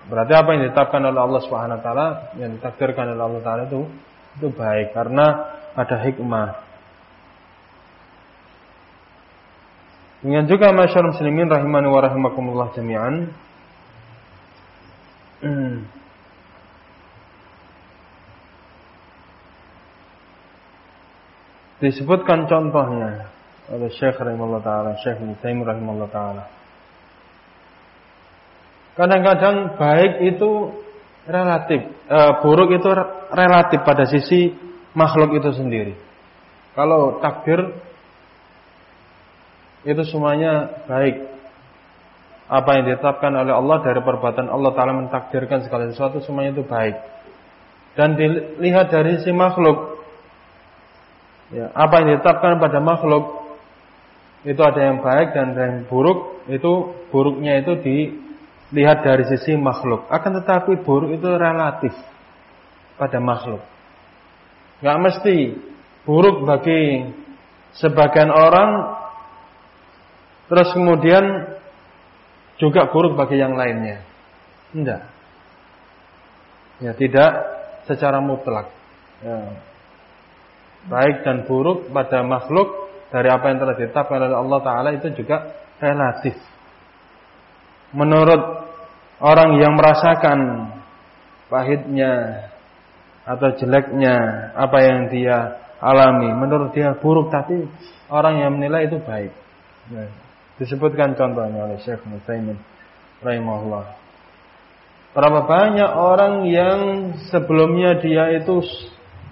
Berarti apa yang ditetapkan oleh Allah Subhanahu wa taala, yang ditakdirkan oleh Allah taala itu itu baik karena ada hikmah Dengan juga masyarakat muslimin rahimani wa rahimakumullah jami'an. *clears throat* Disebutkan contohnya oleh Syekh rahimahullah taala, Syekh Ibnu rahimahullah taala. Kadang-kadang baik itu relatif, e, buruk itu relatif pada sisi makhluk itu sendiri. Kalau takdir itu semuanya baik. Apa yang ditetapkan oleh Allah dari perbuatan Allah Ta'ala mentakdirkan segala sesuatu semuanya itu baik. Dan dilihat dari si makhluk. Ya, apa yang ditetapkan pada makhluk itu ada yang baik dan ada yang buruk. Itu buruknya itu dilihat dari sisi makhluk. Akan tetapi buruk itu relatif pada makhluk. Gak mesti buruk bagi sebagian orang Terus kemudian juga buruk bagi yang lainnya. Tidak. Ya, tidak secara mutlak. Ya. Baik dan buruk pada makhluk dari apa yang telah ditetapkan oleh Allah Taala itu juga relatif. Menurut orang yang merasakan pahitnya atau jeleknya apa yang dia alami, menurut dia buruk tapi orang yang menilai itu baik. Nah, disebutkan contohnya oleh Syekh Mutsaimin rahimahullah. Berapa banyak orang yang sebelumnya dia itu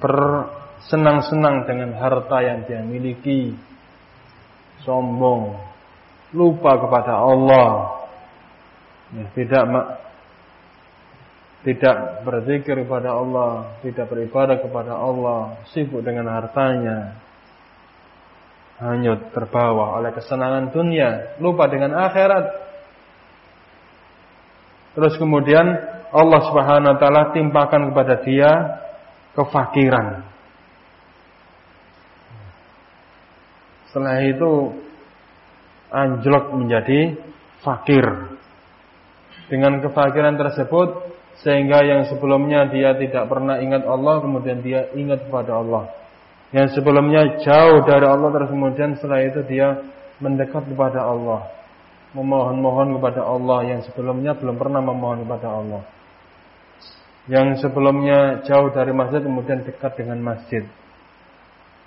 bersenang-senang dengan harta yang dia miliki, sombong, lupa kepada Allah, ya, tidak tidak berzikir kepada Allah, tidak beribadah kepada Allah, sibuk dengan hartanya, hanyut terbawa oleh kesenangan dunia, lupa dengan akhirat. Terus kemudian Allah Subhanahu wa taala timpakan kepada dia kefakiran. Setelah itu anjlok menjadi fakir. Dengan kefakiran tersebut sehingga yang sebelumnya dia tidak pernah ingat Allah kemudian dia ingat kepada Allah. Yang sebelumnya jauh dari Allah terus kemudian setelah itu dia mendekat kepada Allah. Memohon-mohon kepada Allah yang sebelumnya belum pernah memohon kepada Allah. Yang sebelumnya jauh dari masjid kemudian dekat dengan masjid.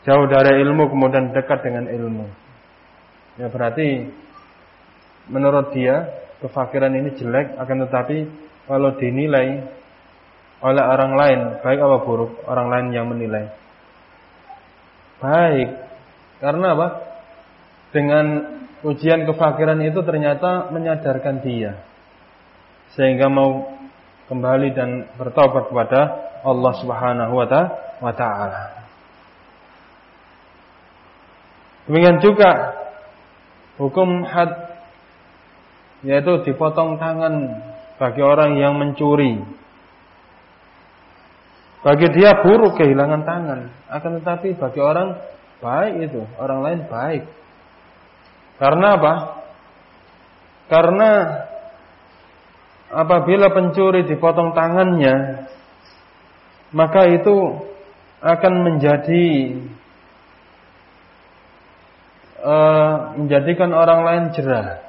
Jauh dari ilmu kemudian dekat dengan ilmu. Ya berarti menurut dia kefakiran ini jelek akan tetapi kalau dinilai oleh orang lain baik apa buruk orang lain yang menilai Baik. Karena apa? Dengan ujian kefakiran itu ternyata menyadarkan dia. Sehingga mau kembali dan bertobat kepada Allah Subhanahu wa taala. Demikian juga hukum had yaitu dipotong tangan bagi orang yang mencuri bagi dia buruk kehilangan tangan, akan tetapi bagi orang baik itu, orang lain baik. Karena apa? Karena apabila pencuri dipotong tangannya, maka itu akan menjadi uh, menjadikan orang lain jerah,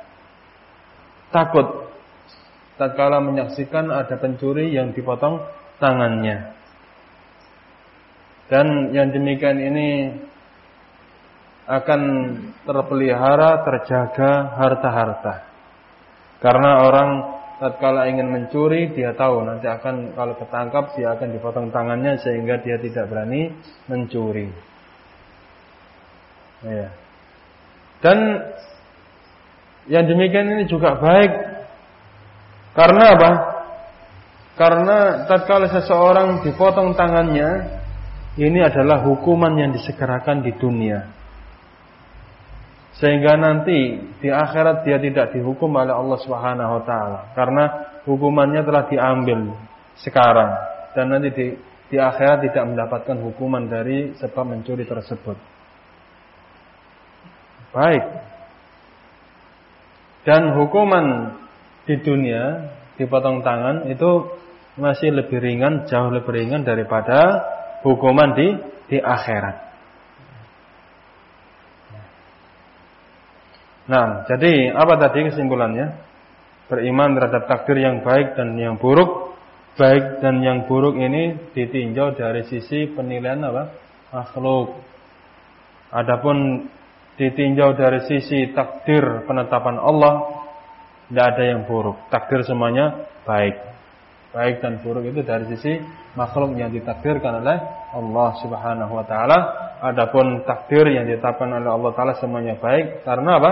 takut tatkala menyaksikan ada pencuri yang dipotong tangannya. Dan yang demikian ini akan terpelihara, terjaga harta-harta. Karena orang tatkala ingin mencuri, dia tahu nanti akan kalau ketangkap dia akan dipotong tangannya sehingga dia tidak berani mencuri. Ya. Dan yang demikian ini juga baik karena apa? Karena tatkala seseorang dipotong tangannya, ini adalah hukuman yang disegerakan di dunia. Sehingga nanti di akhirat dia tidak dihukum oleh Allah Subhanahu wa taala karena hukumannya telah diambil sekarang dan nanti di di akhirat tidak mendapatkan hukuman dari sebab mencuri tersebut. Baik. Dan hukuman di dunia dipotong tangan itu masih lebih ringan, jauh lebih ringan daripada hukuman di di akhirat. Nah, jadi apa tadi kesimpulannya? Beriman terhadap takdir yang baik dan yang buruk. Baik dan yang buruk ini ditinjau dari sisi penilaian apa? Makhluk. Adapun ditinjau dari sisi takdir penetapan Allah, tidak ada yang buruk. Takdir semuanya baik baik dan buruk itu dari sisi makhluk yang ditakdirkan oleh Allah Subhanahu wa taala. Adapun takdir yang ditetapkan oleh Allah taala semuanya baik karena apa?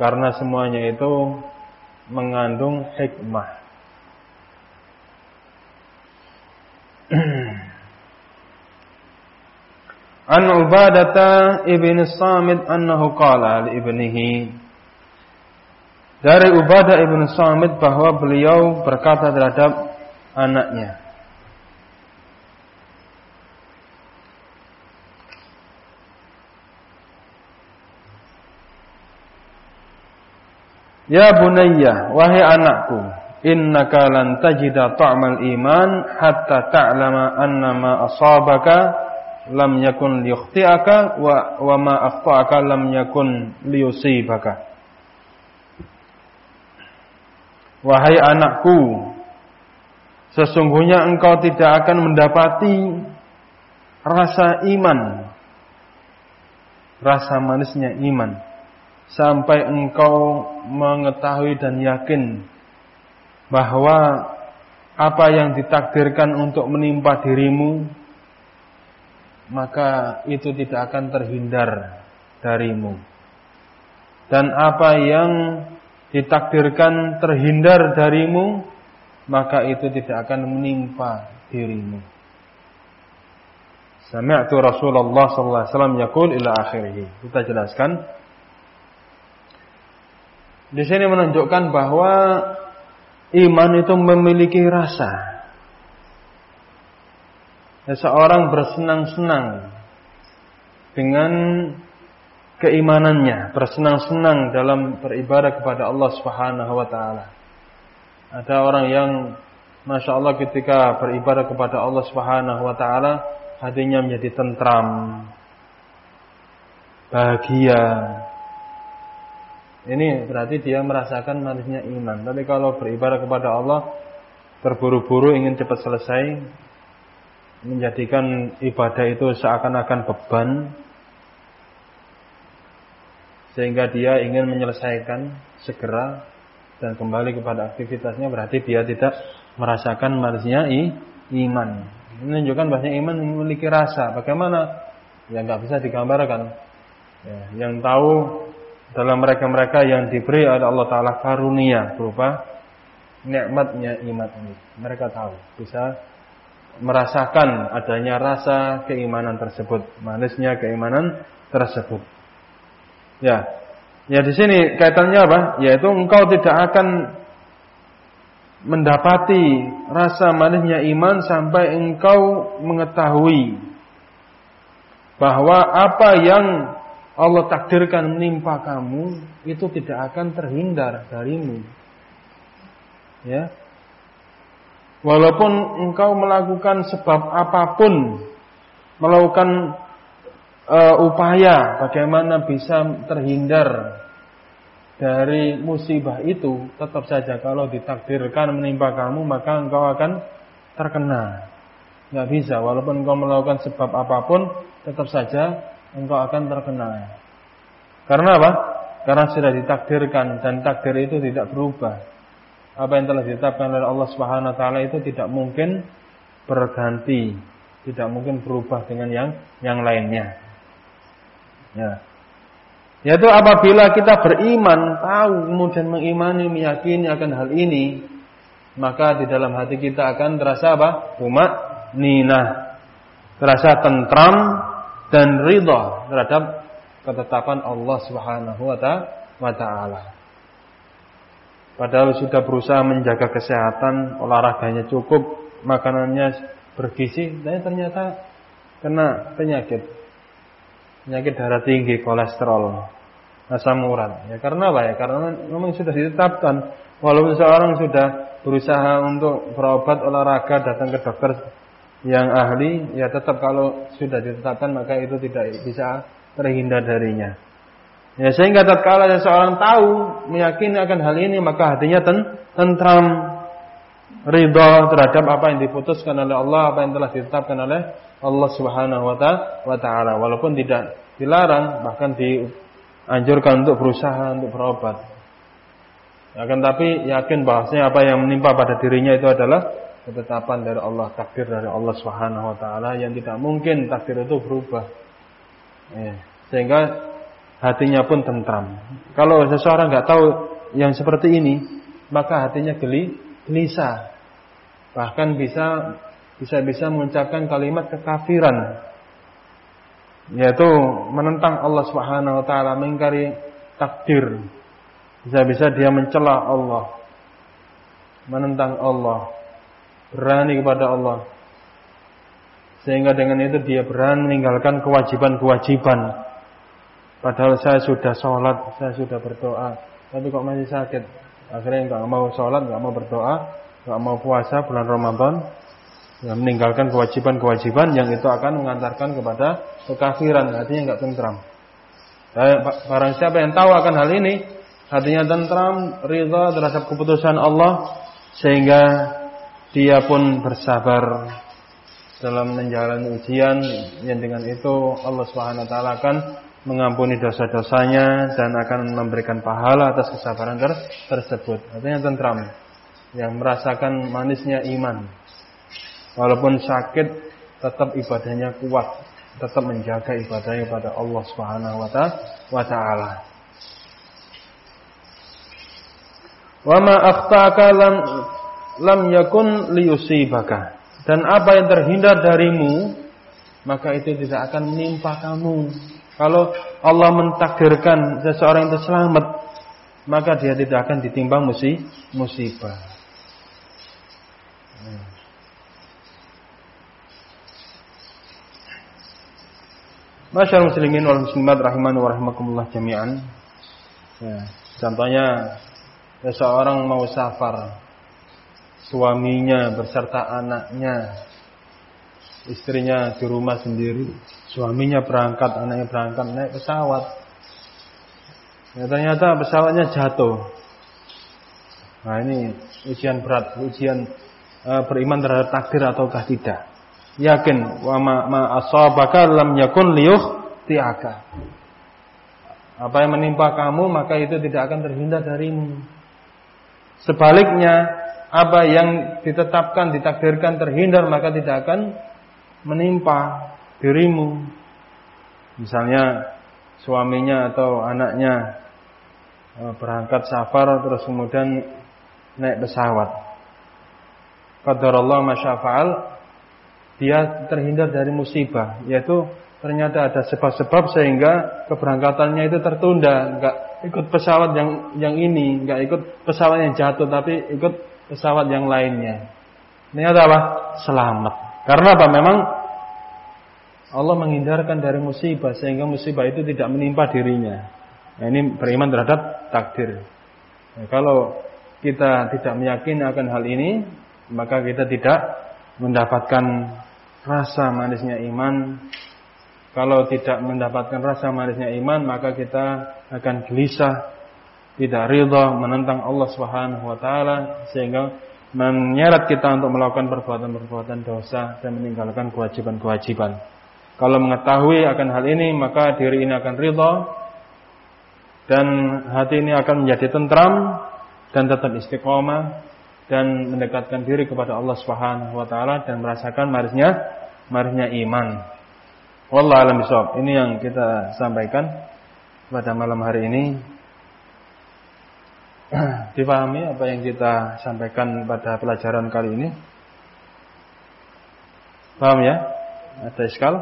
Karena semuanya itu mengandung hikmah. *clears throat* An Ubadata ibn Samit annahu qala li ibnihi Dari Ubadah ibn Samit bahwa beliau berkata terhadap anaknya. Ya bunayya, wahai anakku, innaka lan tajida ta'mal iman hatta ta'lama anna ma asabaka lam yakun liyukhti'aka wa wa ma akhta'aka lam yakun liyusibaka. Wahai anakku, sesungguhnya engkau tidak akan mendapati rasa iman, rasa manisnya iman, sampai engkau mengetahui dan yakin bahwa apa yang ditakdirkan untuk menimpa dirimu maka itu tidak akan terhindar darimu. Dan apa yang ditakdirkan terhindar darimu, maka itu tidak akan menimpa dirimu. Sami'tu Rasulullah sallallahu alaihi wasallam yaqul ila akhirih. Kita jelaskan. Di sini menunjukkan bahwa iman itu memiliki rasa. Seseorang bersenang-senang dengan keimanannya, bersenang-senang dalam beribadah kepada Allah Subhanahu wa taala. Ada orang yang Masya Allah ketika beribadah kepada Allah Subhanahu wa taala hatinya menjadi tentram, bahagia. Ini berarti dia merasakan manisnya iman. Tapi kalau beribadah kepada Allah terburu-buru ingin cepat selesai, menjadikan ibadah itu seakan-akan beban sehingga dia ingin menyelesaikan segera dan kembali kepada aktivitasnya berarti dia tidak merasakan manisnya iman. Menunjukkan bahwa iman memiliki rasa. Bagaimana? Ya nggak bisa digambarkan. Ya, yang tahu dalam mereka-mereka yang diberi oleh Allah Taala karunia berupa nikmatnya iman ini. Mereka tahu bisa merasakan adanya rasa keimanan tersebut, manisnya keimanan tersebut. Ya. Ya di sini kaitannya apa? Yaitu engkau tidak akan mendapati rasa manisnya iman sampai engkau mengetahui bahwa apa yang Allah takdirkan menimpa kamu itu tidak akan terhindar darimu. Ya, Walaupun engkau melakukan sebab apa pun, melakukan uh, upaya bagaimana bisa terhindar dari musibah itu, tetap saja kalau ditakdirkan menimpa kamu, maka engkau akan terkena. Nggak bisa, walaupun engkau melakukan sebab apa pun, tetap saja engkau akan terkena. Karena apa? Karena sudah ditakdirkan dan takdir itu tidak berubah apa yang telah ditetapkan oleh Allah Subhanahu wa taala itu tidak mungkin berganti, tidak mungkin berubah dengan yang yang lainnya. Ya. Yaitu apabila kita beriman, tahu kemudian mengimani, meyakini akan hal ini, maka di dalam hati kita akan terasa apa? Umat nina. Terasa tentram dan ridha terhadap ketetapan Allah Subhanahu wa taala. Padahal sudah berusaha menjaga kesehatan, olahraganya cukup, makanannya bergizi, dan ternyata kena penyakit. Penyakit darah tinggi, kolesterol, asam urat. Ya karena apa ya? Karena memang sudah ditetapkan. Walaupun seorang sudah berusaha untuk berobat olahraga, datang ke dokter yang ahli, ya tetap kalau sudah ditetapkan maka itu tidak bisa terhindar darinya. Ya, sehingga tatkala seseorang tahu meyakini akan hal ini maka hatinya ten tentram ridha terhadap apa yang diputuskan oleh Allah, apa yang telah ditetapkan oleh Allah Subhanahu wa taala walaupun tidak dilarang bahkan dianjurkan untuk berusaha untuk berobat. Akan tapi yakin bahwasanya apa yang menimpa pada dirinya itu adalah ketetapan dari Allah, takdir dari Allah Subhanahu wa taala yang tidak mungkin takdir itu berubah. Ya. Sehingga hatinya pun tentram. Kalau seseorang nggak tahu yang seperti ini, maka hatinya geli, gelisah. Bahkan bisa bisa bisa mengucapkan kalimat kekafiran yaitu menentang Allah Subhanahu wa taala, mengingkari takdir. Bisa-bisa dia mencela Allah. Menentang Allah. Berani kepada Allah. Sehingga dengan itu dia berani meninggalkan kewajiban-kewajiban Padahal saya sudah sholat, saya sudah berdoa, tapi kok masih sakit. Akhirnya nggak mau sholat, nggak mau berdoa, nggak mau puasa bulan Ramadan. Ya, meninggalkan kewajiban-kewajiban yang itu akan mengantarkan kepada kekafiran, hatinya enggak tentram. Barang siapa yang tahu akan hal ini, hatinya tentram, ridha terhadap keputusan Allah sehingga dia pun bersabar dalam menjalani ujian yang dengan itu Allah taala akan mengampuni dosa-dosanya dan akan memberikan pahala atas kesabaran ter tersebut. Artinya tentram yang merasakan manisnya iman. Walaupun sakit tetap ibadahnya kuat, tetap menjaga ibadahnya pada Allah Subhanahu wa taala. Wa ma akhtaka lam lam yakun liyusibaka. Dan apa yang terhindar darimu maka itu tidak akan menimpa kamu. Kalau Allah mentakdirkan seseorang itu selamat, maka dia tidak akan ditimbang musibah. Masyaallah muslimin wal muslimat rahimani wa rahimakumullah jami'an. Ya, contohnya seseorang mau safar, suaminya beserta anaknya, istrinya di rumah sendiri, suaminya berangkat, anaknya berangkat naik pesawat. Ya, ternyata pesawatnya jatuh. Nah ini ujian berat, ujian uh, beriman terhadap takdir ataukah tidak yakin wa ma, ma asabaka lam yakun liyuh tiaka. Apa yang menimpa kamu maka itu tidak akan terhindar darimu. Sebaliknya, apa yang ditetapkan ditakdirkan terhindar maka tidak akan menimpa dirimu. Misalnya suaminya atau anaknya eh, berangkat safar terus kemudian naik pesawat. Qadarullah masyafa'al dia terhindar dari musibah, yaitu ternyata ada sebab-sebab sehingga keberangkatannya itu tertunda, enggak ikut pesawat yang yang ini, enggak ikut pesawat yang jatuh, tapi ikut pesawat yang lainnya. Ini apa? Selamat. Karena apa? Memang Allah menghindarkan dari musibah sehingga musibah itu tidak menimpa dirinya. Nah, ini beriman terhadap takdir. Nah, kalau kita tidak meyakini akan hal ini, maka kita tidak mendapatkan rasa manisnya iman. Kalau tidak mendapatkan rasa manisnya iman, maka kita akan gelisah, tidak ridha, menentang Allah Subhanahu wa sehingga menyeret kita untuk melakukan perbuatan-perbuatan dosa dan meninggalkan kewajiban-kewajiban. Kalau mengetahui akan hal ini, maka diri ini akan ridha dan hati ini akan menjadi tentram dan tetap istiqomah dan mendekatkan diri kepada Allah Subhanahu wa taala dan merasakan marisnya marisnya iman. Wallahu alam bisawab. Ini yang kita sampaikan pada malam hari ini. *clears throat* Dipahami apa yang kita sampaikan pada pelajaran kali ini? Paham ya? Ada iskal?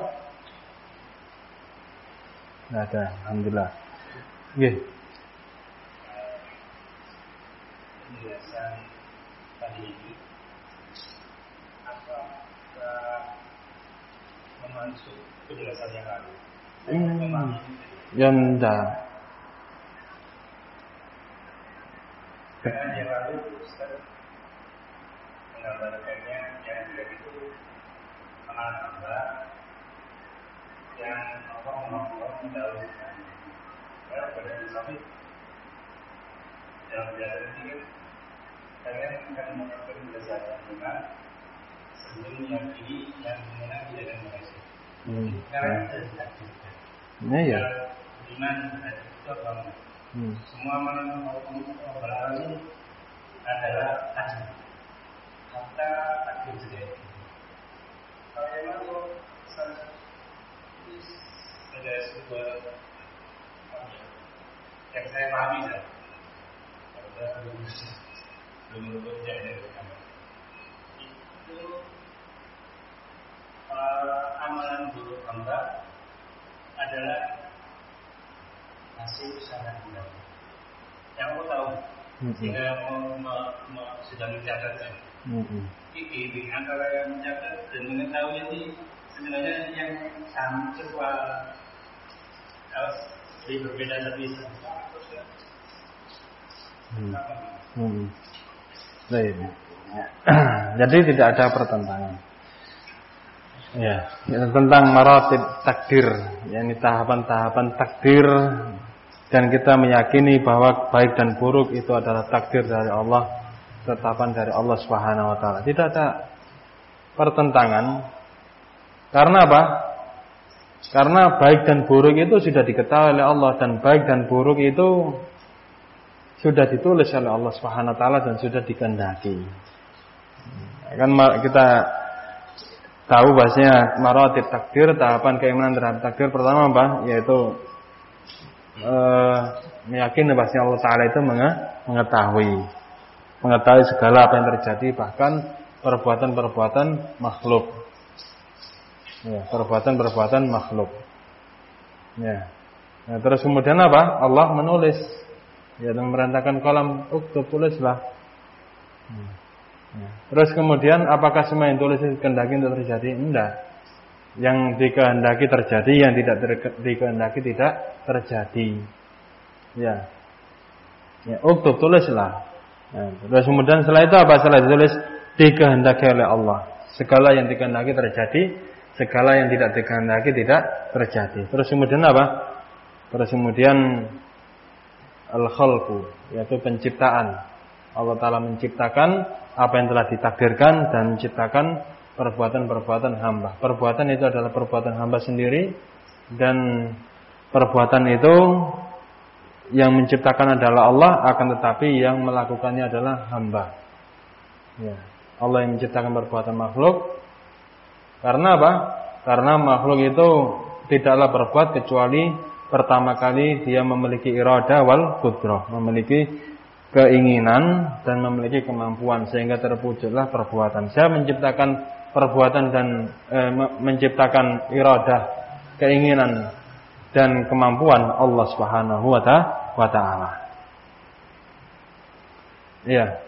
Tidak ada, alhamdulillah. Oke. masuk penjelasan yang lalu. Hmm. Karena yang lalu Ustaz menggambarkannya yang tidak itu anak hamba yang Allah mengatakan mendahulukan. Karena pada suami dalam penjelasan ini kan kalian akan mengatakan berdasarkan dengan sebelum yang ini yang mengenai tidak akan mengasih. Hmm. Ini ya. itu apa? Hmm. Semua manusia beralih adalah sendiri. Kalau memang ada sebuah yang saya pahami ya. Belum belum bekerja dari kami. Itu amalan buruk hamba adalah hasil usaha hamba. Yang aku tahu, Hmm. sehingga mau, sudah mencatatnya. Hmm. Ini antara yang mencatat dan mengetahui ini sebenarnya yang sama sebuah harus lebih berbeda tapi sama. Hmm. Hmm. Baik. *clears throat* Jadi tidak ada pertentangan. Ya, tentang maratib takdir, yakni tahapan-tahapan takdir dan kita meyakini bahwa baik dan buruk itu adalah takdir dari Allah, ketetapan dari Allah Subhanahu wa taala. Tidak ada pertentangan. Karena apa? Karena baik dan buruk itu sudah diketahui oleh Allah dan baik dan buruk itu sudah ditulis oleh Allah Subhanahu wa taala dan sudah dikehendaki. Kan kita tahu bahasanya maratib takdir, tahapan keimanan terhadap takdir pertama apa? Yaitu uh, meyakini bahasanya Allah Taala itu mengetahui, mengetahui segala apa yang terjadi, bahkan perbuatan-perbuatan makhluk. Ya, perbuatan-perbuatan makhluk. Ya. Nah, terus kemudian apa? Allah menulis, ya, dan merantahkan kolam uktub tulislah. Ya. Terus kemudian apakah semua yang tulis itu kehendaki untuk terjadi? Enggak. Yang dikehendaki terjadi, yang tidak dikehendaki tidak terjadi. Ya. Ya, uktub tulislah. Ya. Terus kemudian setelah itu apa? Setelah ditulis dikehendaki oleh Allah. Segala yang dikehendaki terjadi, segala yang tidak dikehendaki tidak terjadi. Terus kemudian apa? Terus kemudian al-khalqu, yaitu penciptaan. Allah Ta'ala menciptakan apa yang telah ditakdirkan dan menciptakan perbuatan-perbuatan hamba. Perbuatan itu adalah perbuatan hamba sendiri dan perbuatan itu yang menciptakan adalah Allah akan tetapi yang melakukannya adalah hamba. Ya. Allah yang menciptakan perbuatan makhluk. Karena apa? Karena makhluk itu tidaklah berbuat kecuali pertama kali dia memiliki irada wal kudrah, memiliki keinginan dan memiliki kemampuan sehingga terwujudlah perbuatan. Saya menciptakan perbuatan dan e, menciptakan iradah, keinginan dan kemampuan Allah Subhanahu wa taala. Iya.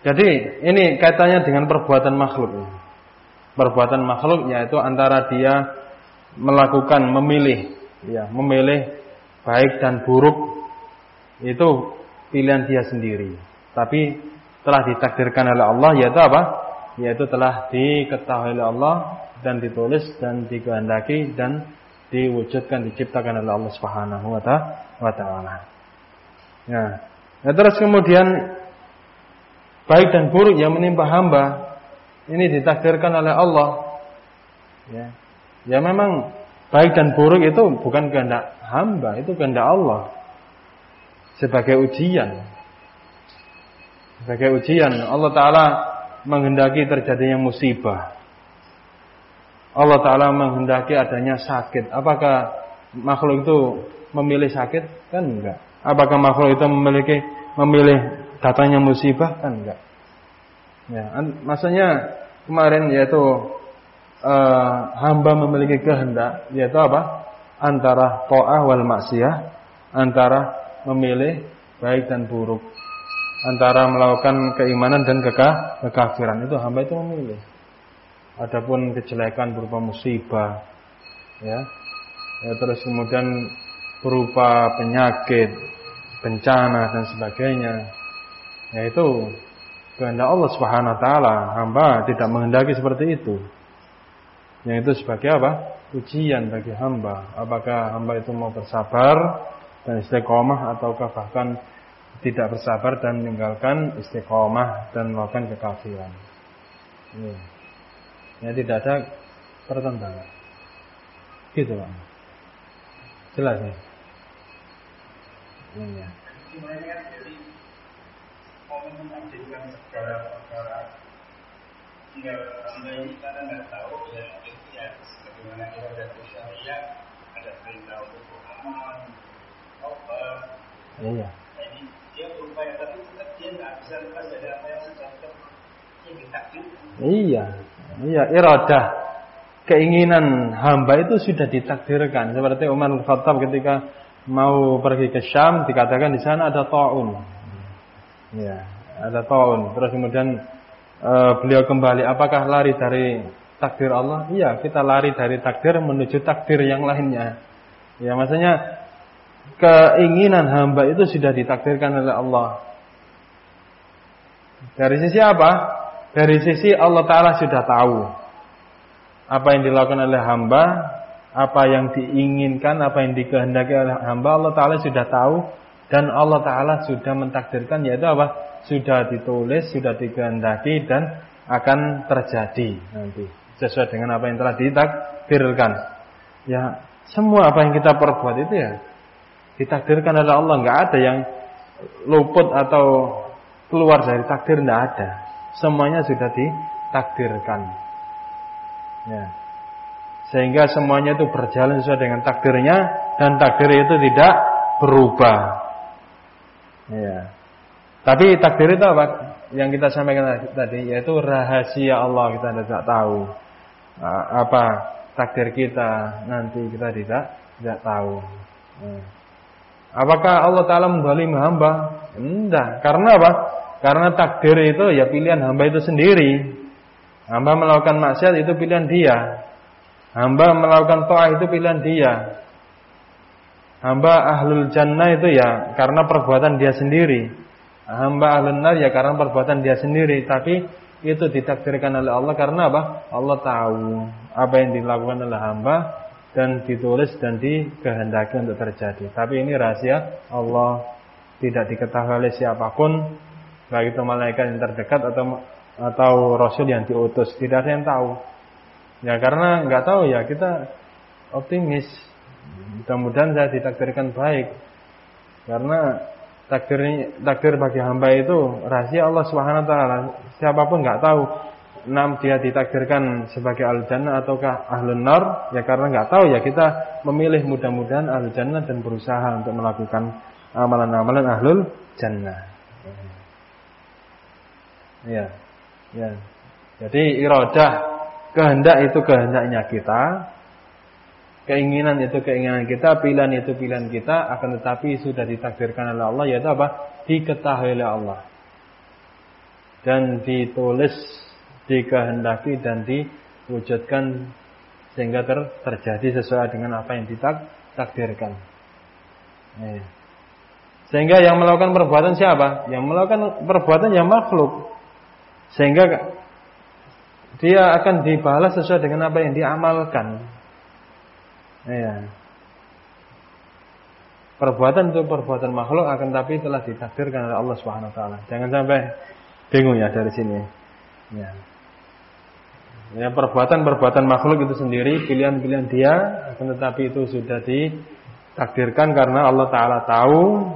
Jadi ini kaitannya dengan perbuatan makhluk. Perbuatan makhluk yaitu antara dia melakukan memilih, ya, memilih baik dan buruk itu pilihan dia sendiri. Tapi telah ditakdirkan oleh Allah yaitu apa? Yaitu telah diketahui oleh Allah dan ditulis dan dikehendaki dan diwujudkan diciptakan oleh Allah Subhanahu wa taala. Ya. Nah, terus kemudian baik dan buruk yang menimpa hamba ini ditakdirkan oleh Allah. Ya. Ya memang baik dan buruk itu bukan kehendak hamba, itu kehendak Allah. Sebagai ujian. Sebagai ujian Allah Ta'ala menghendaki terjadinya musibah. Allah Ta'ala menghendaki adanya sakit. Apakah makhluk itu memilih sakit? Kan enggak. Apakah makhluk itu memiliki memilih datangnya musibah? Kan enggak. Ya, maksudnya kemarin yaitu uh, hamba memiliki kehendak yaitu apa? Antara to'ah wal maksiyah, antara memilih baik dan buruk, antara melakukan keimanan dan kekah, kekafiran itu hamba itu memilih. Adapun kejelekan berupa musibah, ya, ya terus kemudian berupa penyakit, bencana dan sebagainya, yaitu kehendak Allah Subhanahu wa taala, hamba tidak menghendaki seperti itu. Yang itu sebagai apa? Ujian bagi hamba. Apakah hamba itu mau bersabar dan istiqomah ataukah bahkan tidak bersabar dan meninggalkan istiqomah dan melakukan kekafiran. Ya. ya tidak ada pertentangan. Gitu Pak. Jelas ya? Iya. Tinggal hamba ini karena nggak tahu ya bagaimana kita ada syariat, ada perintah untuk beramal, obat. Iya. Jadi dia berupaya tapi tetap dia nggak bisa lepas dari apa yang ditakdirkan. Iya, iya, iradah keinginan hamba itu sudah ditakdirkan. Seperti Umar bin Khattab ketika mau pergi ke Syam dikatakan di sana ada taun. Ya, ada taun. Terus kemudian uh, beliau kembali apakah lari dari takdir Allah? Iya, kita lari dari takdir menuju takdir yang lainnya. Ya, maksudnya keinginan hamba itu sudah ditakdirkan oleh Allah. Dari sisi apa? dari sisi Allah Ta'ala sudah tahu apa yang dilakukan oleh hamba, apa yang diinginkan, apa yang dikehendaki oleh hamba, Allah Ta'ala sudah tahu dan Allah Ta'ala sudah mentakdirkan yaitu apa? Sudah ditulis, sudah dikehendaki dan akan terjadi nanti sesuai dengan apa yang telah ditakdirkan. Ya, semua apa yang kita perbuat itu ya ditakdirkan oleh Allah, nggak ada yang luput atau keluar dari takdir, nggak ada. Semuanya sudah ditakdirkan. Ya. Sehingga semuanya itu berjalan sesuai dengan takdirnya dan takdir itu tidak berubah. Ya. Tapi takdir itu apa? Yang kita sampaikan tadi yaitu rahasia Allah kita tidak tahu. Apa takdir kita nanti kita tidak tidak tahu. Ya. Apakah Allah Taala mendolimi hamba? Tidak. Karena apa? Karena takdir itu ya pilihan hamba itu sendiri. Hamba melakukan maksiat itu pilihan dia. Hamba melakukan to'ah itu pilihan dia. Hamba ahlul jannah itu ya karena perbuatan dia sendiri. Hamba ahlul nar ya karena perbuatan dia sendiri. Tapi itu ditakdirkan oleh Allah karena apa? Allah tahu apa yang dilakukan oleh hamba dan ditulis dan dikehendaki untuk terjadi. Tapi ini rahasia Allah tidak diketahui oleh siapa pun, baik itu malaikat yang terdekat atau atau rasul yang diutus tidak ada yang tahu ya karena nggak tahu ya kita optimis mudah-mudahan saya ditakdirkan baik karena takdir takdir bagi hamba itu rahasia Allah Subhanahu wa taala siapa pun nggak tahu enam dia ditakdirkan sebagai al jannah ataukah ahlun nar ya karena nggak tahu ya kita memilih mudah-mudahan al jannah dan berusaha untuk melakukan amalan-amalan ahlul jannah ya Ya. Jadi iradah kehendak itu kehendaknya kita, keinginan itu keinginan kita, pilihan itu pilihan kita, akan tetapi sudah ditakdirkan oleh Allah yaitu apa? Diketahui oleh Allah. Dan ditulis, dikehendaki dan diwujudkan sehingga ter terjadi sesuai dengan apa yang ditakdirkan. Ya. Sehingga yang melakukan perbuatan siapa? Yang melakukan perbuatan yang makhluk. Sehingga dia akan dibalas sesuai dengan apa yang diamalkan. Ya. Perbuatan itu perbuatan makhluk akan tapi telah ditakdirkan oleh Allah Subhanahu wa taala. Jangan sampai bingung ya dari sini. Ya. Ya perbuatan-perbuatan makhluk itu sendiri pilihan-pilihan dia akan tetapi itu sudah ditakdirkan karena Allah taala tahu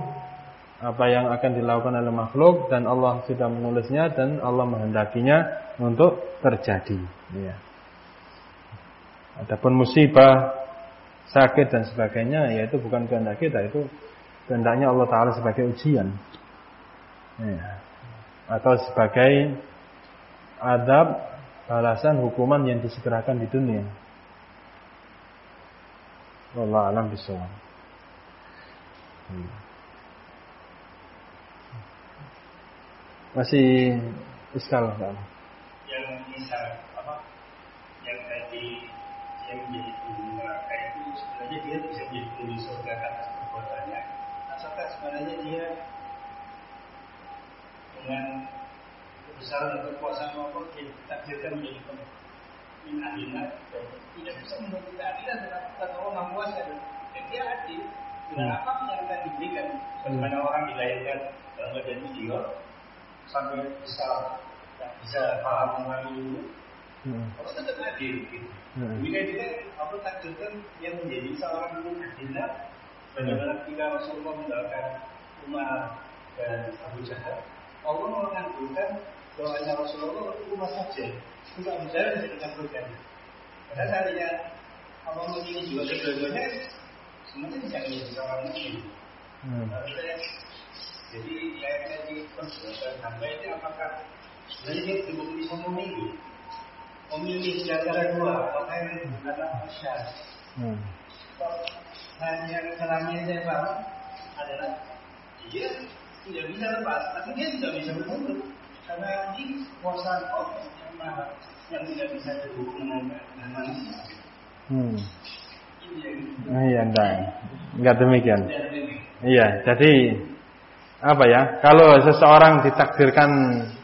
apa yang akan dilakukan oleh makhluk dan Allah sudah menulisnya dan Allah menghendakinya untuk terjadi. Ya. Adapun musibah, sakit dan sebagainya, yaitu bukan kehendak kita, itu kehendaknya Allah Taala sebagai ujian, ya. atau sebagai adab balasan hukuman yang disegerakan di dunia. Allah alam bisawab. Hmm. Masih iskal? Yang bisa apa? Yang tadi yang menjadi itu sebenarnya dia bisa penghuni surga atas perbuatannya. Asalkan sebenarnya dia dengan kebesaran dan kekuasaan Allah dia takdirkan menjadi min ahlinar dan tidak bisa menuntut keadilan tetapi kata Allah maha kuasa dan dia adil dengan hmm. apa yang akan diberikan bagaimana hmm. orang dilahirkan dalam badan jiwa sampai bisa bisa paham itu hmm. Allah tetap adil gitu. Hmm. juga apa takdirkan yang menjadi seorang adilnya bagaimana hmm. ketika Rasulullah mendoakan Umar dan Abu Jahal Allah mengandungkan doanya Rasulullah untuk Umar saja untuk Abu Jahal tidak dikabulkan pada saatnya Allah memilih juga kedua-duanya semuanya bisa menjadi seorang muslim hmm. Jadi kayaknya di perbuatan hamba ini apakah sebenarnya dia belum bisa memilih memilih di antara dua apakah yang adalah masyar hmm. hanya kesalahannya saya paham adalah dia tidak bisa lepas tapi dia tidak bisa menurut karena ini kuasa Allah yang maha yang tidak bisa dihubungkan dengan manusia hmm. Iya, enggak. Enggak demikian. Iya, jadi apa ya? Kalau seseorang ditakdirkan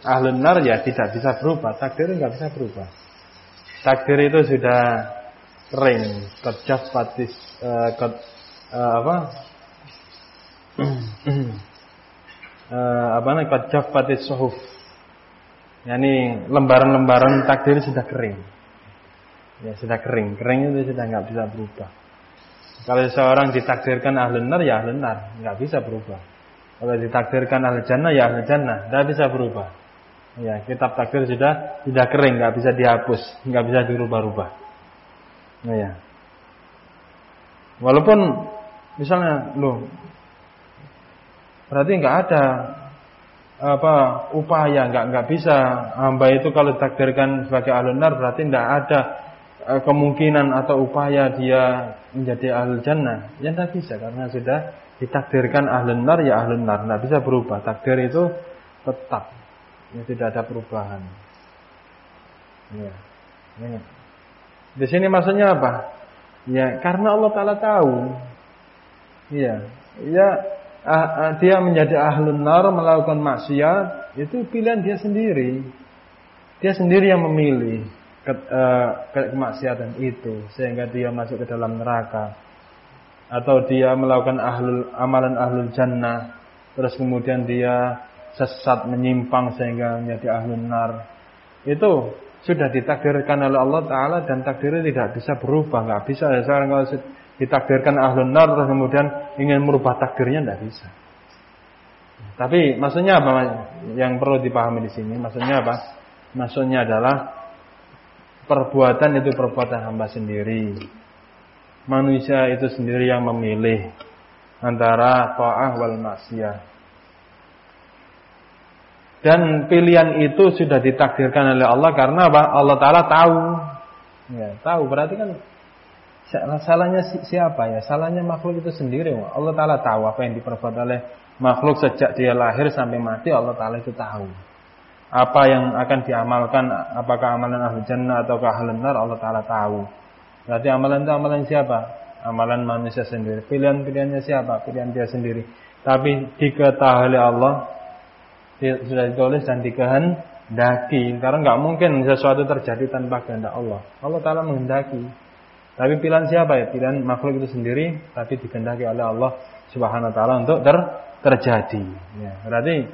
ahlun nar ya tidak bisa berubah. Takdir nggak bisa berubah. Takdir itu sudah kering, kerjas patis, uh, uh, apa? uh, *clears throat* apa namanya? Kerjas patis suhuf. Yani lembaran-lembaran takdir sudah kering. Ya sudah kering, kering itu sudah nggak bisa berubah. Kalau seseorang ditakdirkan ahlun nar ya ahlun nar, nggak bisa berubah. Kalau ditakdirkan ahli jannah ya ahli jannah, nggak bisa berubah. Ya, kitab takdir sudah sudah kering, nggak bisa dihapus, nggak bisa dirubah-rubah. Nah, ya. Walaupun misalnya, loh, berarti nggak ada apa upaya, nggak nggak bisa hamba itu kalau ditakdirkan sebagai alunar berarti nggak ada eh, kemungkinan atau upaya dia menjadi ahli jannah. Ya tidak bisa karena sudah ditakdirkan ahlun nar ya ahlun nar, tidak bisa berubah. Takdir itu tetap, ya tidak ada perubahan. Ya. ya. Di sini maksudnya apa? Ya, karena Allah Taala tahu. Ya, ya ah, ah, dia menjadi ahlun nar melakukan maksiat itu pilihan dia sendiri. Dia sendiri yang memilih ke, uh, ke, kemaksiatan itu sehingga dia masuk ke dalam neraka atau dia melakukan ahlul amalan ahlul jannah terus kemudian dia sesat menyimpang sehingga menjadi ahlul nar. Itu sudah ditakdirkan oleh Allah Taala dan takdirnya tidak bisa berubah. Nggak bisa. Ya sekarang kalau ditakdirkan ahlul nar terus kemudian ingin merubah takdirnya tidak bisa. Tapi maksudnya apa yang perlu dipahami di sini maksudnya apa? Maksudnya adalah perbuatan itu perbuatan hamba sendiri. Manusia itu sendiri yang memilih antara ta'ah wal maksiyah. Dan pilihan itu sudah ditakdirkan oleh Allah karena apa? Allah Taala tahu. Ya, tahu berarti kan salahnya siapa ya? Salahnya makhluk itu sendiri. Allah Taala tahu apa yang diperbuat oleh makhluk sejak dia lahir sampai mati Allah Taala itu tahu. Apa yang akan diamalkan apakah amalan ahli jannah atau ahli Allah Taala tahu. Berarti amalan itu amalan siapa? Amalan manusia sendiri. Pilihan-pilihannya siapa? Pilihan dia sendiri. Tapi diketahui Allah sudah ditulis dan dikehendaki. Karena nggak mungkin sesuatu terjadi tanpa kehendak Allah. Allah Taala menghendaki. Tapi pilihan siapa ya? Pilihan makhluk itu sendiri, tapi dikehendaki oleh Allah Subhanahu Wa Taala untuk ter terjadi. Ya, berarti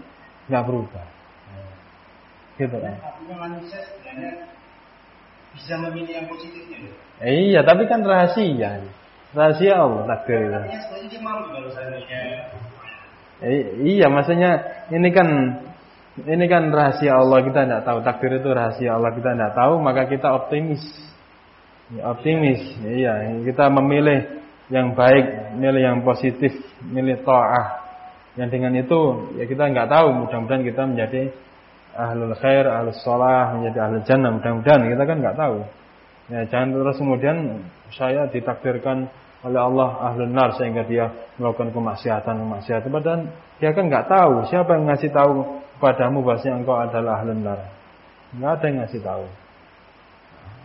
nggak berubah. Ya. Gitu kan. manusia sebenarnya bisa memilih yang positifnya. Eh, iya, tapi kan rahasia. Rahasia Allah takdir itu. Eh, iya, maksudnya ini kan ini kan rahasia Allah kita tidak tahu. Takdir itu rahasia Allah kita tidak tahu, maka kita optimis. Ya, optimis, iya. Kita memilih yang baik, milih yang positif, milih ta'ah. Yang dengan itu ya kita nggak tahu. Mudah-mudahan kita menjadi ahlul khair, ahlul sholah, menjadi ahlul jannah. Mudah-mudahan kita kan nggak tahu. Ya, jangan terus kemudian saya ditakdirkan oleh Allah ahlul nar sehingga dia melakukan kemaksiatan kemaksiatan. Padahal dia kan nggak tahu siapa yang ngasih tahu padamu bahwa engkau adalah ahlul nar. Nggak ada yang ngasih tahu.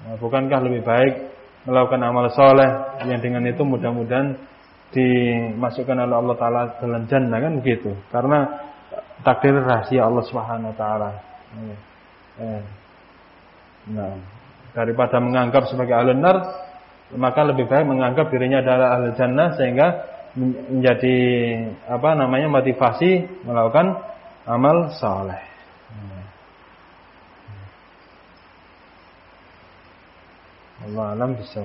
Nah, bukankah lebih baik melakukan amal soleh yang dengan itu mudah-mudahan dimasukkan oleh Allah Taala dalam jannah kan begitu. Karena takdir rahasia Allah Subhanahu wa taala. Eh. Nah, daripada menganggap sebagai ahli nar, maka lebih baik menganggap dirinya adalah ahli jannah sehingga menjadi apa namanya motivasi melakukan amal saleh. Allah alam bisa.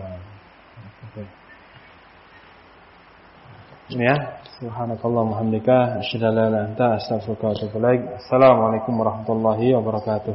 Ya. Subhanakallah hamdika asyhadu an la ilaha illa anta astaghfiruka wa atubu ilaik. Assalamualaikum warahmatullahi wabarakatuh.